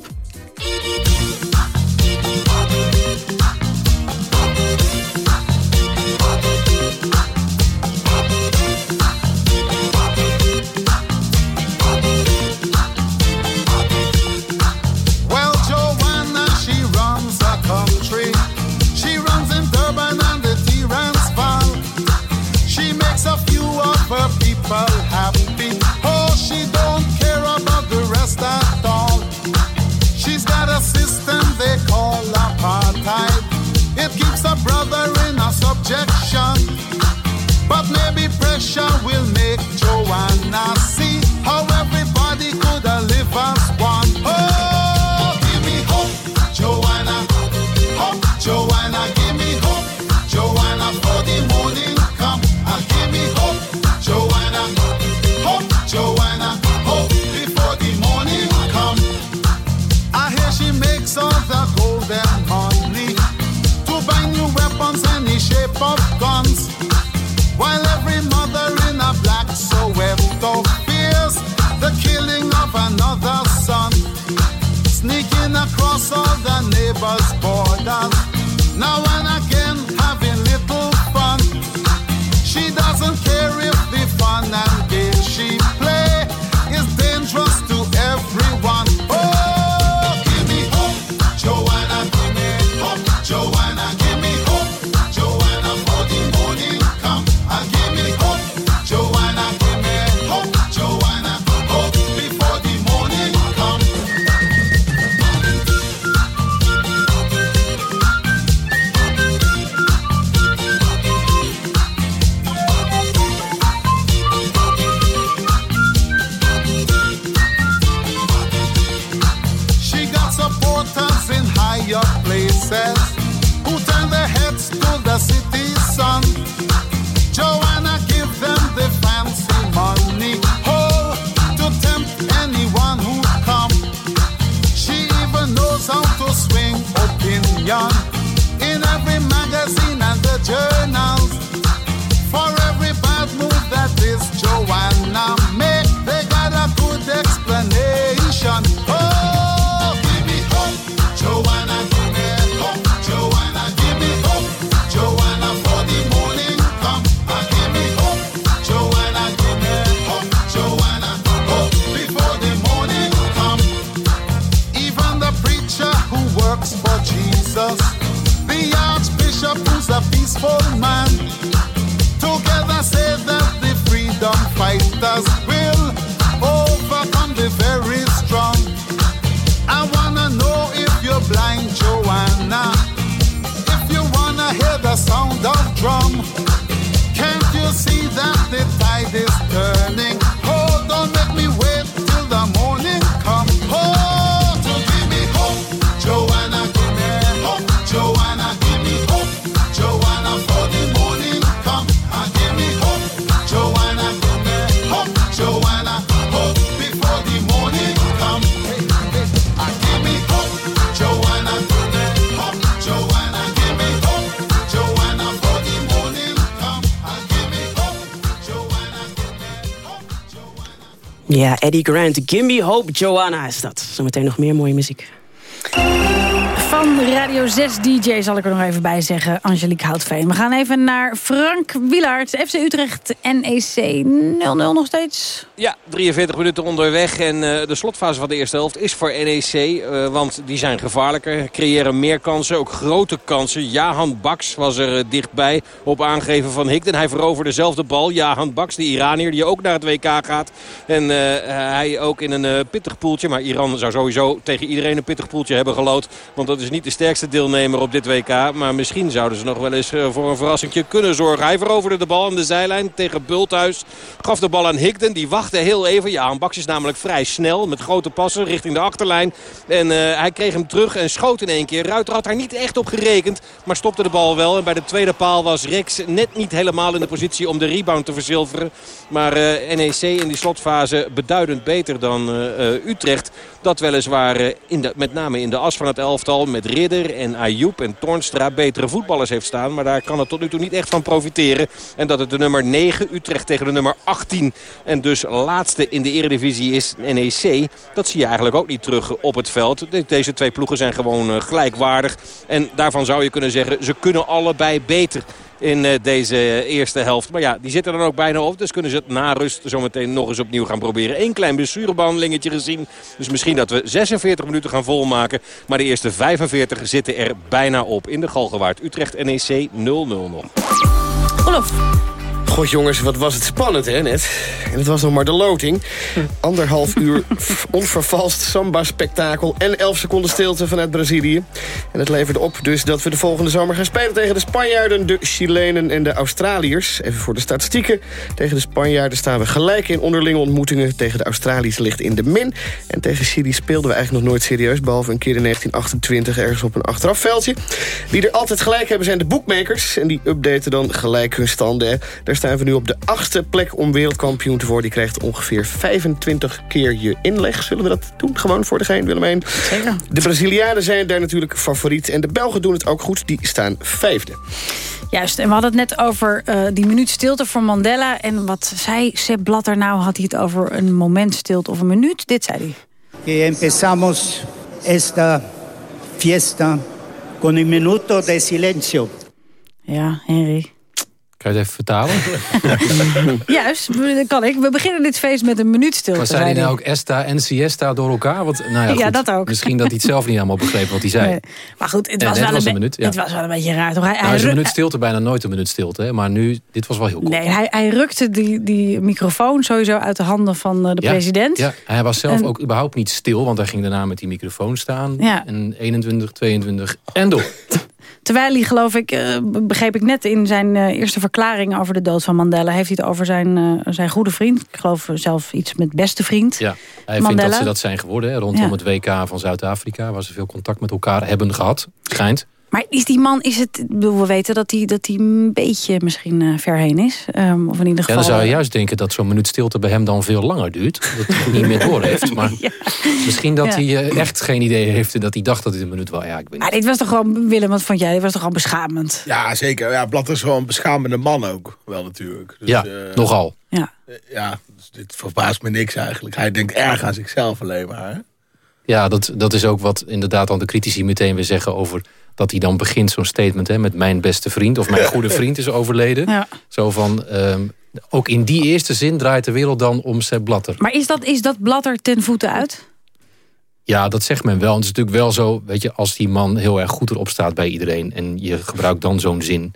The Eddie Grant, Gimme Hope, Joanna is dat. Zometeen nog meer mooie muziek. Van Radio 6 DJ zal ik er nog even bij zeggen. Angelique Houtveen. We gaan even naar Frank Wielaert. FC Utrecht NEC 0-0 nog steeds. Ja, 43 minuten onderweg. En eh, de slotfase van de eerste helft is voor NEC. eh, want die zijn gevaarlijker. Creëren meer kansen. Ook grote kansen. Jahan Baks was er eh, dichtbij. Op aangeven van Higden. Hij veroverde dezelfde bal. Jahan Baks, de Iranier. Die ook naar het WK gaat. En hij ook in een pittig poeltje. Maar Iran zou sowieso tegen iedereen een pittig poeltje hebben gelood. Want dat is niet de sterkste deelnemer op dit WK. Maar misschien zouden ze nog wel eens eh, voor een verrassingje kunnen zorgen. Hij veroverde de bal aan de zijlijn tegen Bulthuis. Gaf de bal aan Higden. Die wachtte heel even. Ja, Baks is namelijk vrij snel. Met grote passen richting de achterlijn. En eh, hij kreeg hem terug en schoot in één keer. Ruiter had daar niet echt op gerekend. Maar stopte de bal wel. En bij de tweede paal was Rex net niet helemaal in de positie om de rebound te verzilveren. Maar eh, NEC in die slotfase beduidend beter dan Utrecht. Dat weliswaar in de, met name in de as van het elftal met Ridder en Ayoub en Tornstra betere voetballers heeft staan. Maar daar kan het tot nu toe niet echt van profiteren. En dat het de nummer 9 Utrecht tegen de nummer 18 en dus laatste in de eredivisie is NEC. Dat zie je eigenlijk ook niet terug op het veld. De- Deze twee ploegen zijn gewoon eh, gelijkwaardig. En daarvan zou je kunnen zeggen ze kunnen allebei beter in eh, deze eerste helft. Maar ja, die zitten dan ook bijna op. Dus kunnen ze het na rust zometeen nog eens opnieuw gaan proberen. Eén klein blessurebehandelingetje gezien. Dus misschien dat we 46 minuten gaan volmaken. Maar de eerste 45 zitten er bijna op. In de Galgenwaard Utrecht NEC 0-0 nog. Olof. God jongens, wat was het spannend hè net. En het was nog maar de loting. Anderhalf uur onvervalst samba-spektakel... en 11 seconden stilte vanuit Brazilië. En het leverde op dus dat we de volgende zomer gaan spelen... tegen de Spanjaarden, de Chilenen en de Australiërs. Even voor de statistieken. Tegen de Spanjaarden staan we gelijk in onderlinge ontmoetingen. Tegen de Australiërs ligt in de min. En tegen Chili speelden we eigenlijk nog nooit serieus... behalve een keer in 1928 ergens op een achterafveldje. Wie er altijd gelijk hebben zijn de bookmakers. En die updaten dan gelijk hun standen. Daar staan we nu op de achtste plek om wereldkampioen te worden. Die krijgt ongeveer 25 keer je inleg. Zullen we dat doen? Gewoon voor degene, Willemijn? Zeker. De Brazilianen zijn daar natuurlijk favoriet. En de Belgen doen het ook goed. Die staan vijfde. Juist, en we hadden het net over eh, die minuut stilte voor Mandela. En wat zei Sepp Blatter nou? Had hij het over een moment stilte of een minuut? Dit zei hij. que empezamos esta fiesta con un minuto de silencio. Ja, Henry. Kan je het even vertalen? Juist, dat kan ik. We beginnen dit feest met een minuut stilte. Maar zei hij nou ook Esta en Siesta door elkaar? Want, nou ja, dat ook. Misschien dat hij het zelf niet helemaal begreep wat hij zei. Nee. Maar goed, het was, wel, was een minuut, ja. het was wel een beetje raar. Toch? Hij, Nou hij is een minuut stilte bijna nooit een minuut stilte. Hè? Maar nu, dit was wel heel kort. Nee, hij, hij rukte die, die microfoon sowieso uit de handen van eh, de Ja, president. Ja, hij was zelf En- ook überhaupt niet stil. Want hij ging daarna met die microfoon staan. Ja. En 21, 22 en door. Terwijl hij, geloof ik, eh, begreep ik net in zijn eh, eerste verklaring over de dood van Mandela... heeft hij het over zijn, eh, zijn goede vriend. Ik geloof zelf iets met beste vriend. Ja, hij Mandela. vindt dat ze dat zijn geworden. Hè? Rondom Ja. het WK van Zuid-Afrika. Waar ze veel contact met elkaar hebben gehad. Schijnt. Maar is die man, is het, ik bedoel, we weten dat hij, dat hij een beetje misschien eh, ver heen is. Ehm, of in ieder Ja, geval... dan zou je eh, juist denken dat zo'n minuut stilte bij hem dan veel langer duurt. Dat hij het niet meer door heeft. Maar misschien dat Ja. hij eh, echt geen idee heeft. En dat hij dacht dat hij een minuut wel. Ja, ik weet niet. Maar dit was toch gewoon, Willem, wat vond jij? Dit was toch gewoon beschamend? Ja, zeker. Ja, Blatter is wel een beschamende man ook. Wel natuurlijk. Dus, Ja, eh, nogal. Ja. ja, dus dit verbaast me niks eigenlijk. Hij denkt erg aan zichzelf alleen maar. Hè? Ja, dat, dat is ook wat inderdaad dan de critici meteen weer zeggen over... dat hij dan begint zo'n statement hè, met mijn beste vriend... of mijn goede vriend is overleden. Ja. Zo van, ehm, ook in die eerste zin draait de wereld dan om Sepp Blatter. Maar is dat, is dat blad er ten voeten uit? Ja, dat zegt men wel. En het is natuurlijk wel zo, weet je, als die man heel erg goed erop staat bij iedereen... en je gebruikt dan zo'n zin...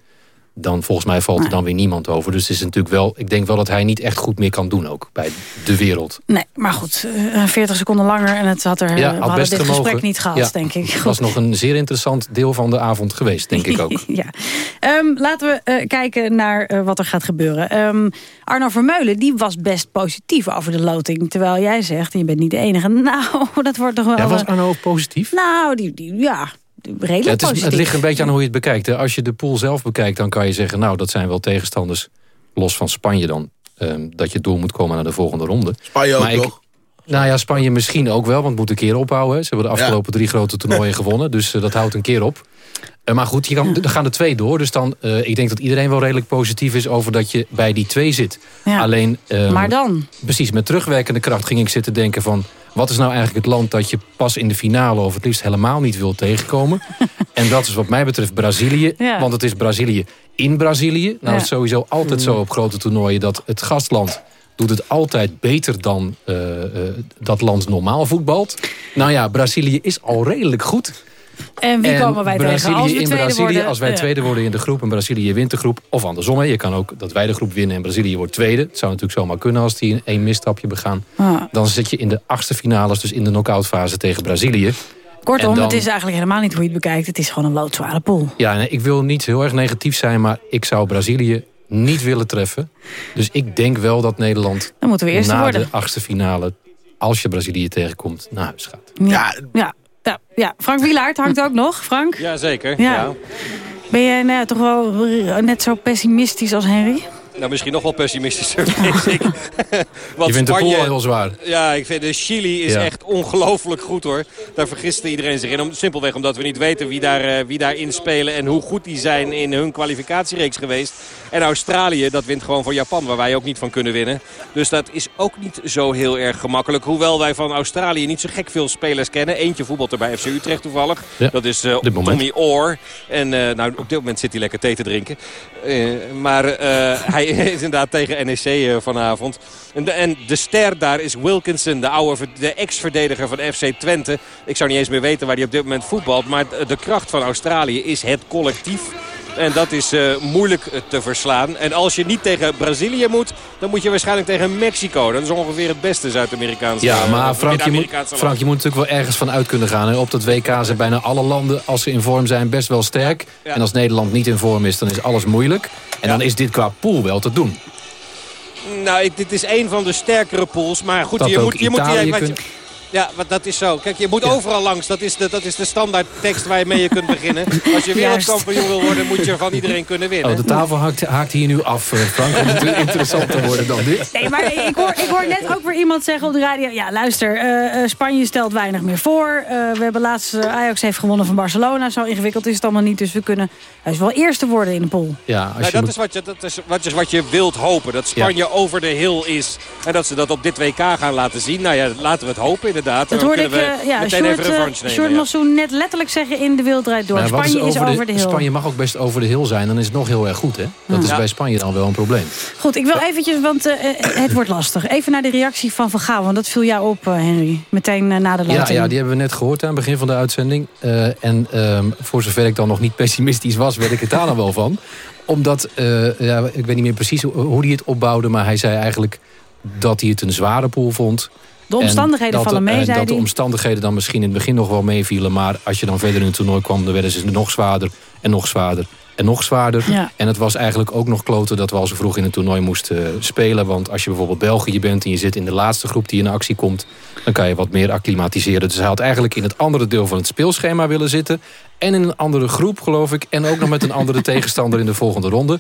dan volgens mij valt er dan weer niemand over. Dus het is natuurlijk wel, ik denk wel dat hij niet echt goed meer kan doen ook bij de wereld. Nee, maar goed, eh, 40 seconden langer en het had er, Ja, we had hadden best dit gemogen. gesprek niet gehad, Ja, denk ik. Het was nog een zeer interessant deel van de avond geweest, denk ik ook. ja. Ehm, laten we eh, kijken naar eh, wat er gaat gebeuren. Ehm, Arno Vermeulen die was best positief over de loting. Terwijl jij zegt, je bent niet de enige. Nou, dat wordt toch wel... Ja, was eh, Arno ook positief? Nou, die, die, ja, redelijk Ja, het, is, positief. het ligt een beetje aan hoe je het bekijkt. hè. Als je de pool zelf bekijkt, dan kan je zeggen... nou, dat zijn wel tegenstanders, los van Spanje dan... ehm, dat je door moet komen naar de volgende ronde. Spanje ook Maar ik- nog. Nou ja, Spanje misschien ook wel, want het moet een keer ophouden. Ze hebben de afgelopen drie grote toernooien gewonnen. Dus eh, dat houdt een keer op. Eh, maar goed, je kan, er gaan er twee door. Dus dan, eh, ik denk dat iedereen wel redelijk positief is... over dat je bij die twee zit. Ja. Alleen, ehm, Maar dan? Precies, met terugwerkende kracht ging ik zitten denken van... wat is nou eigenlijk het land dat je pas in de finale... of het liefst helemaal niet wil tegenkomen? en dat is wat mij betreft Brazilië. Ja. Want het is Brazilië in Brazilië. Nou, Ja. het is sowieso altijd zo op grote toernooien... dat het gastland doet het altijd beter dan eh, dat land normaal voetbalt. Nou ja, Brazilië is al redelijk goed. En wie En komen wij tegen als we in tweede Brazilië, worden? Als wij Ja. tweede worden in de groep en Brazilië wint de groep. Of andersom, hè. je kan ook dat wij de groep winnen en Brazilië wordt tweede. Het zou natuurlijk zomaar kunnen als die één misstapje begaan. Ah. Dan zit je in de achtste finales, dus in de knock-out fase tegen Brazilië. Kortom, dan- het is eigenlijk helemaal niet hoe je het bekijkt. Het is gewoon een loodzware pool. Ja, en ik wil niet heel erg negatief zijn, maar ik zou Brazilië niet willen treffen. Dus ik denk wel dat Nederland Dan moeten we na worden. de achtste finale, als je Brazilië tegenkomt, naar huis gaat. Ja, ja, ja, ja. Frank Wielaert hangt ook nog. Frank? Jazeker. Ja. Ja. Ben jij nou, toch wel net zo pessimistisch als Henry? Nou, misschien nog wel pessimistischer, vrees ik. Want Je vindt de pool heel zwaar. Ja, ik vind de Chili is Ja. echt ongelooflijk goed hoor. Daar vergiste iedereen zich in. Om, simpelweg omdat we niet weten wie daar, eh, wie daar inspelen en hoe goed die zijn in hun kwalificatiereeks geweest. En Australië, dat wint gewoon van Japan, waar wij ook niet van kunnen winnen. Dus dat is ook niet zo heel erg gemakkelijk. Hoewel wij van Australië niet zo gek veel spelers kennen. Eentje voetbalt er bij FC Utrecht toevallig. Ja, dat is moment. Tommy Orr. En eh, nou, op dit moment zit hij lekker thee te drinken. Eh, maar hij is inderdaad tegen NEC vanavond. En de, en de ster daar is Wilkinson, de, oude, de ex-verdediger van FC Twente. Ik zou niet eens meer weten waar hij op dit moment voetbalt. Maar de kracht van Australië is het collectief. En dat is eh, moeilijk eh, te verslaan. En als je niet tegen Brazilië moet, dan moet je waarschijnlijk tegen Mexico. Dat is ongeveer het beste Zuid-Amerikaanse Ja, eh, maar Frank je, moet. Frank, je moet natuurlijk wel ergens van uit kunnen gaan. hè. Op dat WK zijn bijna alle landen, als ze in vorm zijn, best wel sterk. Ja. En als Nederland niet in vorm is, dan is alles moeilijk. En dan is dit qua pool wel te doen. Nou, dit is een van de sterkere pools. Maar goed, Dat je moet... Je moet Italië je- kunt- Ja, wat dat is zo. Kijk, je moet overal langs. Dat is, de, dat is de standaard tekst waar je mee kunt beginnen. Als je wereldkampioen wil worden, moet je van iedereen kunnen winnen. Oh, de tafel haakt, haakt hier nu af, eh, Frank. Het moet interessanter worden dan dit. Nee, maar ik hoor, ik hoor net ook weer iemand zeggen op de radio... ja, luister, eh, eh, Spanje stelt weinig meer voor. Eh, we hebben laatst... Ajax heeft gewonnen van Barcelona. Zo ingewikkeld is het allemaal niet. Dus we kunnen juist wel eerste worden in de pool. Ja, als Nou, je dat, moet- is wat je, dat, is, wat, is wat je wilt hopen. Dat Spanje over de hill is. En dat ze dat op dit WK gaan laten zien. Nou ja, laten we het hopen inderdaad. Dat hoorde ik we eh, ja, meteen Sjoerd, even eh, revanche nemen. Ja. Net letterlijk zeggen in de Wildrijd door. Nou, Spanje is over de, hill. Spanje mag ook best over de hill zijn. Dan is het nog heel erg goed, hè? Dat is Ja. bij Spanje dan wel een probleem. Goed, ik wil eventjes, want eh, het wordt lastig. Even naar de reactie van Van Gaal, want dat viel jou op, Henry. Meteen na de Ja, loting. ja, die hebben we net gehoord aan het begin van de uitzending. Eh, en ehm, voor zover ik dan nog niet pessimistisch was, werd ik het daar dan wel van. Omdat, eh, ja, ik weet niet meer precies hoe, hoe hij het opbouwde... maar hij zei eigenlijk dat hij het een zware pool vond. De omstandigheden En dat, vallen mee, zei dat de omstandigheden dan misschien in het begin nog wel meevielen... maar als je dan verder in het toernooi kwam... dan werden ze nog zwaarder en nog zwaarder en nog zwaarder. Ja. En het was eigenlijk ook nog kloten dat we al zo vroeg in het toernooi moesten eh, spelen. Want als je bijvoorbeeld België bent en je zit in de laatste groep die in actie komt... dan kan je wat meer acclimatiseren. Dus hij had eigenlijk in het andere deel van het speelschema willen zitten. En in een andere groep, geloof ik. En ook nog met een andere tegenstander in de volgende ronde.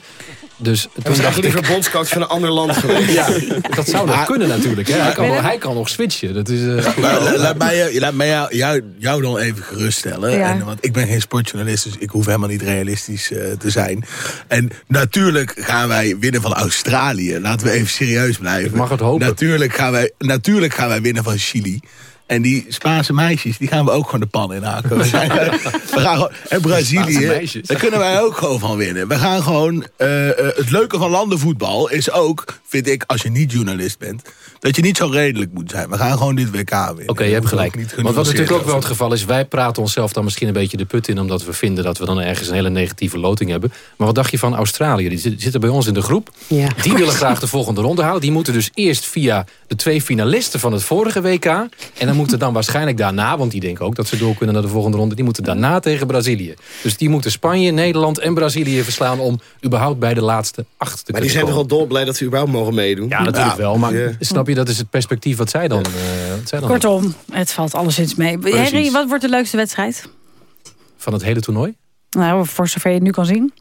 Dus toen dacht eigenlijk ik... liever bondscoach van een ander land geweest. Ja, dat zou nog kunnen natuurlijk. Hè. Hij, kan hij kan nog switchen. Dat is, eh, Maar la- laat mij, laat mij jou, jou, jou dan even geruststellen. Ja. En, want ik ben geen sportjournalist, dus ik hoef helemaal niet realistisch eh, te zijn. En natuurlijk gaan wij winnen van Australië. Laten we even serieus blijven. mag het hopen. Natuurlijk gaan wij, natuurlijk gaan wij winnen van Chili. En die Spaanse meisjes, die gaan we ook gewoon de pan in haken. We, zijn, we gaan gewoon, en Brazilië, daar kunnen wij ook gewoon van winnen. We gaan gewoon... eh, eh, het leuke van landenvoetbal is ook, vind ik, als je niet journalist bent... dat je niet zo redelijk moet zijn. We gaan gewoon dit WK winnen. Oké, je hebt gelijk. Want wat natuurlijk ook wel het geval is... wij praten onszelf dan misschien een beetje de put in... omdat we vinden dat we dan ergens een hele negatieve loting hebben. Maar wat dacht je van Australië? Die zit- zitten bij ons in de groep. Ja. Die willen graag de volgende ronde halen. Die moeten dus eerst via de twee finalisten van het vorige WK. En dan moeten dan waarschijnlijk daarna... want die denken ook dat ze door kunnen naar de volgende ronde... die moeten daarna tegen Brazilië. Dus die moeten Spanje, Nederland en Brazilië verslaan... om überhaupt bij de laatste acht te Maar die zijn toch komen. al dolblij dat ze überhaupt mogen meedoen? Ja, natuurlijk wel. Maar Ja. snap je, dat is het perspectief wat zij dan, eh, wat zij dan hebben. Kortom, het valt alleszins mee. Precies. Henry, wat wordt de leukste wedstrijd? Van het hele toernooi? Nou, voor zover je het nu kan zien.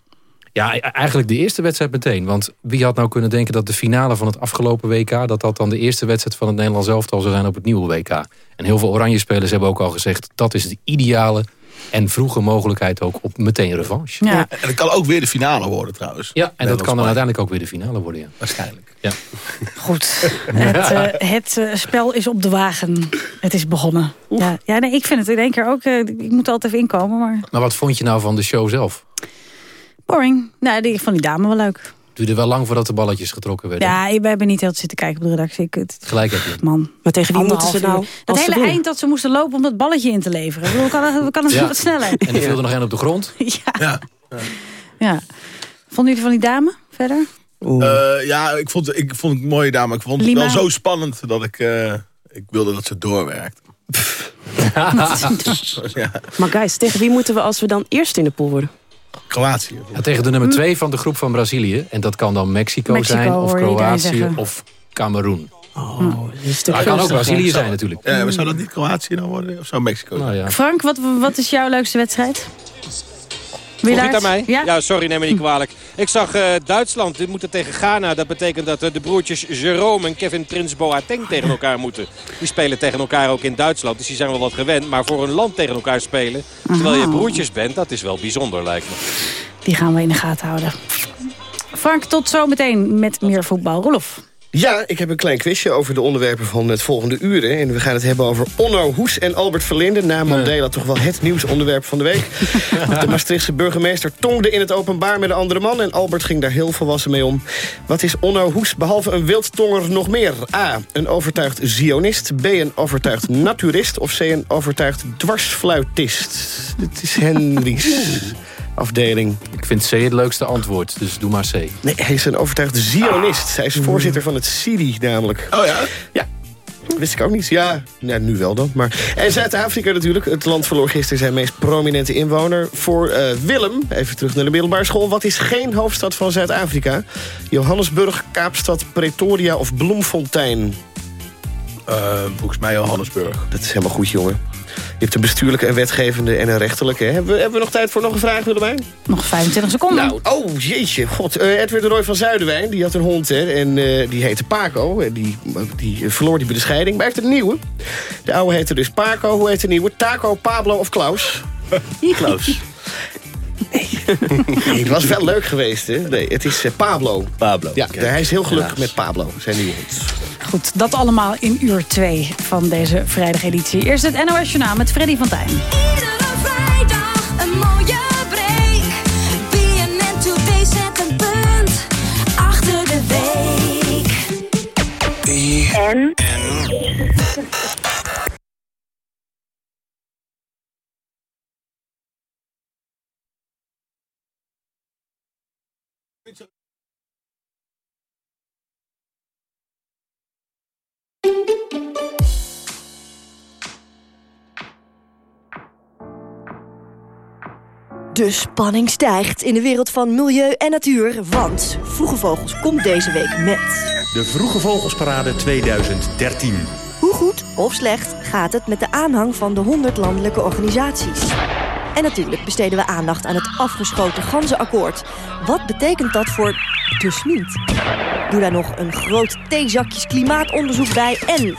Ja, e- eigenlijk de eerste wedstrijd meteen. Want wie had nou kunnen denken dat de finale van het afgelopen WK... dat dat dan de eerste wedstrijd van het Nederlands elftal zou zijn op het nieuwe WK. En heel veel oranje spelers hebben ook al gezegd... dat is de ideale en vroege mogelijkheid ook op meteen revanche. Ja. En het kan ook weer de finale worden trouwens. Ja, en dat kan dan uiteindelijk ook weer de finale worden. Ja. Waarschijnlijk. Ja. Goed, het, eh, het eh, spel is op de wagen. Het is begonnen. Ja, ja nee, ik vind het in één keer ook... eh, ik moet er altijd even inkomen, maar Maar wat vond je nou van de show zelf? Boring. Nou, die, ik vond die dame wel leuk. Duurde wel lang voordat de balletjes getrokken werden. Ja, ik ben niet heel te zitten kijken op de redactie. Ik, het, Gelijk heb je. man. Maar tegen wie moeten ze nou? Dat hele eind dat ze moesten lopen om dat balletje in te leveren. Ik bedoel, kan het, kan het Ja. wat sneller? En er viel er nog één op de grond. ja. ja. Vonden jullie van die dame verder? Eh, ja, ik vond, ik vond het mooi dame. Ik vond het Lima. wel zo spannend dat ik, eh, ik wilde dat ze doorwerkt. ja, Maar guys, tegen wie moeten we als we dan eerst in de pool worden? Kroatië. Ja, tegen de nummer 2 van de groep van Brazilië. En dat kan dan Mexico, Mexico, zijn, of Kroatië, of Cameroen. Oh, Dat kan ook Brazilië zijn natuurlijk. Ja, maar zou dat niet Kroatië dan worden? Of zou Mexico zijn? Nou ja. Frank, wat, wat is jouw leukste wedstrijd? Vroeg je het mij? Ja? Ja, sorry, neem me niet kwalijk. Ik zag eh, Duitsland, dit moet tegen Ghana. Dat betekent dat eh, de broertjes Jerome en Kevin Prins Boateng tegen elkaar moeten. Die spelen tegen elkaar ook in Duitsland, dus die zijn wel wat gewend. Maar voor een land tegen elkaar spelen, terwijl je Aha. broertjes bent, dat is wel bijzonder lijkt me. Die gaan we in de gaten houden. Frank, tot zometeen met meer voetbal. Rolof. Ja, ik heb een klein quizje over de onderwerpen van het volgende uur. hè. En we gaan het hebben over Onno Hoes en Albert Verlinde. Na Mandela toch wel het nieuwsonderwerp van de week. De Maastrichtse burgemeester tongde in het openbaar met een andere man... en Albert ging daar heel volwassen mee om. Wat is Onno Hoes behalve een wildtonger nog meer? A. Een overtuigd zionist. B. Een overtuigd naturist. Of C. Een overtuigd dwarsfluitist. Dit is Henry's afdeling. Ik vind C het leukste antwoord, dus doe maar C. Nee, hij is een overtuigd zionist. Hij is voorzitter van het CIRI namelijk. Oh ja? Ja. Wist ik ook niet. Ja, nou, nu wel dan. Maar... En Zuid-Afrika natuurlijk. Het land verloor gisteren zijn meest prominente inwoner. Voor eh, Willem, even terug naar de middelbare school. Wat is geen hoofdstad van Zuid-Afrika? Johannesburg, Kaapstad, Pretoria of Bloemfontein? Eh, volgens mij Johannesburg. Dat is helemaal goed, jongen. Je hebt een bestuurlijke, een wetgevende en een rechterlijke. hè? Hebben we, hebben we nog tijd voor nog een vraag, Willemijn? Nog 25 seconden. Nou, oh jeetje. God, eh, Edwin de Roy van Zuiderwijn, die had een hond hè, en eh, die heette Paco. En die, die verloor die bij de scheiding, maar hij heeft een nieuwe. De oude heette dus Paco, hoe heet de nieuwe? Taco, Pablo of Klaus? Klaus. Nee. Nee, het was wel leuk geweest, hè? Nee, het is eh, Pablo. Pablo. Ja, hij is heel gelukkig met Pablo, zijn nieuwe hond. Goed, dat allemaal in uur 2 van deze vrijdageditie. Eerst het NOS Journaal met Freddy van Tijn. Iedere vrijdag een mooie break. BNN Today zet een punt achter de week. En? De spanning stijgt in de wereld van milieu en natuur, want Vroege Vogels komt deze week met... De Vroege Vogelsparade 2013. Hoe goed of slecht gaat het met de aanhang van de 100 landelijke organisaties? En natuurlijk besteden we aandacht aan het afgeschoten ganzenakkoord. Wat betekent dat voor de smint? Doe daar nog een groot theezakjes klimaatonderzoek bij en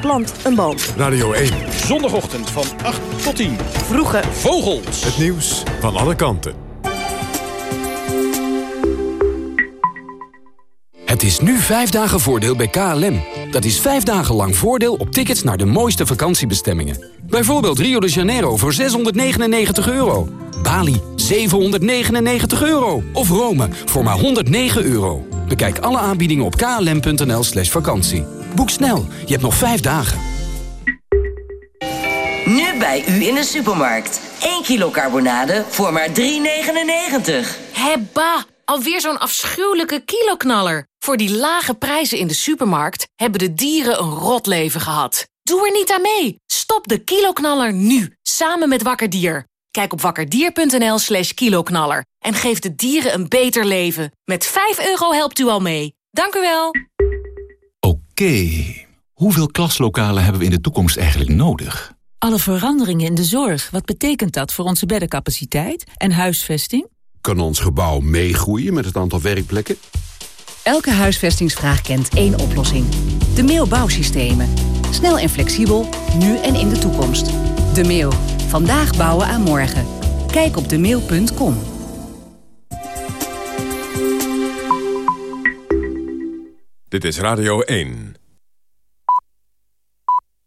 plant een boom. Radio 1. Zondagochtend van 8 tot 10. Vroege Vogels. Het nieuws van alle kanten. Het is nu vijf dagen voordeel bij KLM. Dat is vijf dagen lang voordeel op tickets naar de mooiste vakantiebestemmingen. Bijvoorbeeld Rio de Janeiro voor 699 euro. Bali 799 euro. Of Rome voor maar 109 euro. Bekijk alle aanbiedingen op klm.nl slash vakantie. Boek snel, je hebt nog vijf dagen. Nu bij u in de supermarkt. 1 kilo carbonade voor maar 3,99. Hebba, alweer zo'n afschuwelijke kiloknaller. Voor die lage prijzen in de supermarkt hebben de dieren een rot leven gehad. Doe er niet aan mee. Stop de kiloknaller nu, samen met Wakker Dier. Kijk op wakkerdier.nl slash kiloknaller en geef de dieren een beter leven. Met 5 euro helpt u al mee. Dank u wel. Oké, hoeveel klaslokalen hebben we in de toekomst eigenlijk nodig? Alle veranderingen in de zorg, wat betekent dat voor onze beddencapaciteit en huisvesting? Kan ons gebouw meegroeien met het aantal werkplekken? Elke huisvestingsvraag kent één oplossing. De Mail Bouwsystemen. Snel en flexibel, nu en in de toekomst. De Mail. Vandaag bouwen aan morgen. Kijk op demail.com. Dit is Radio 1.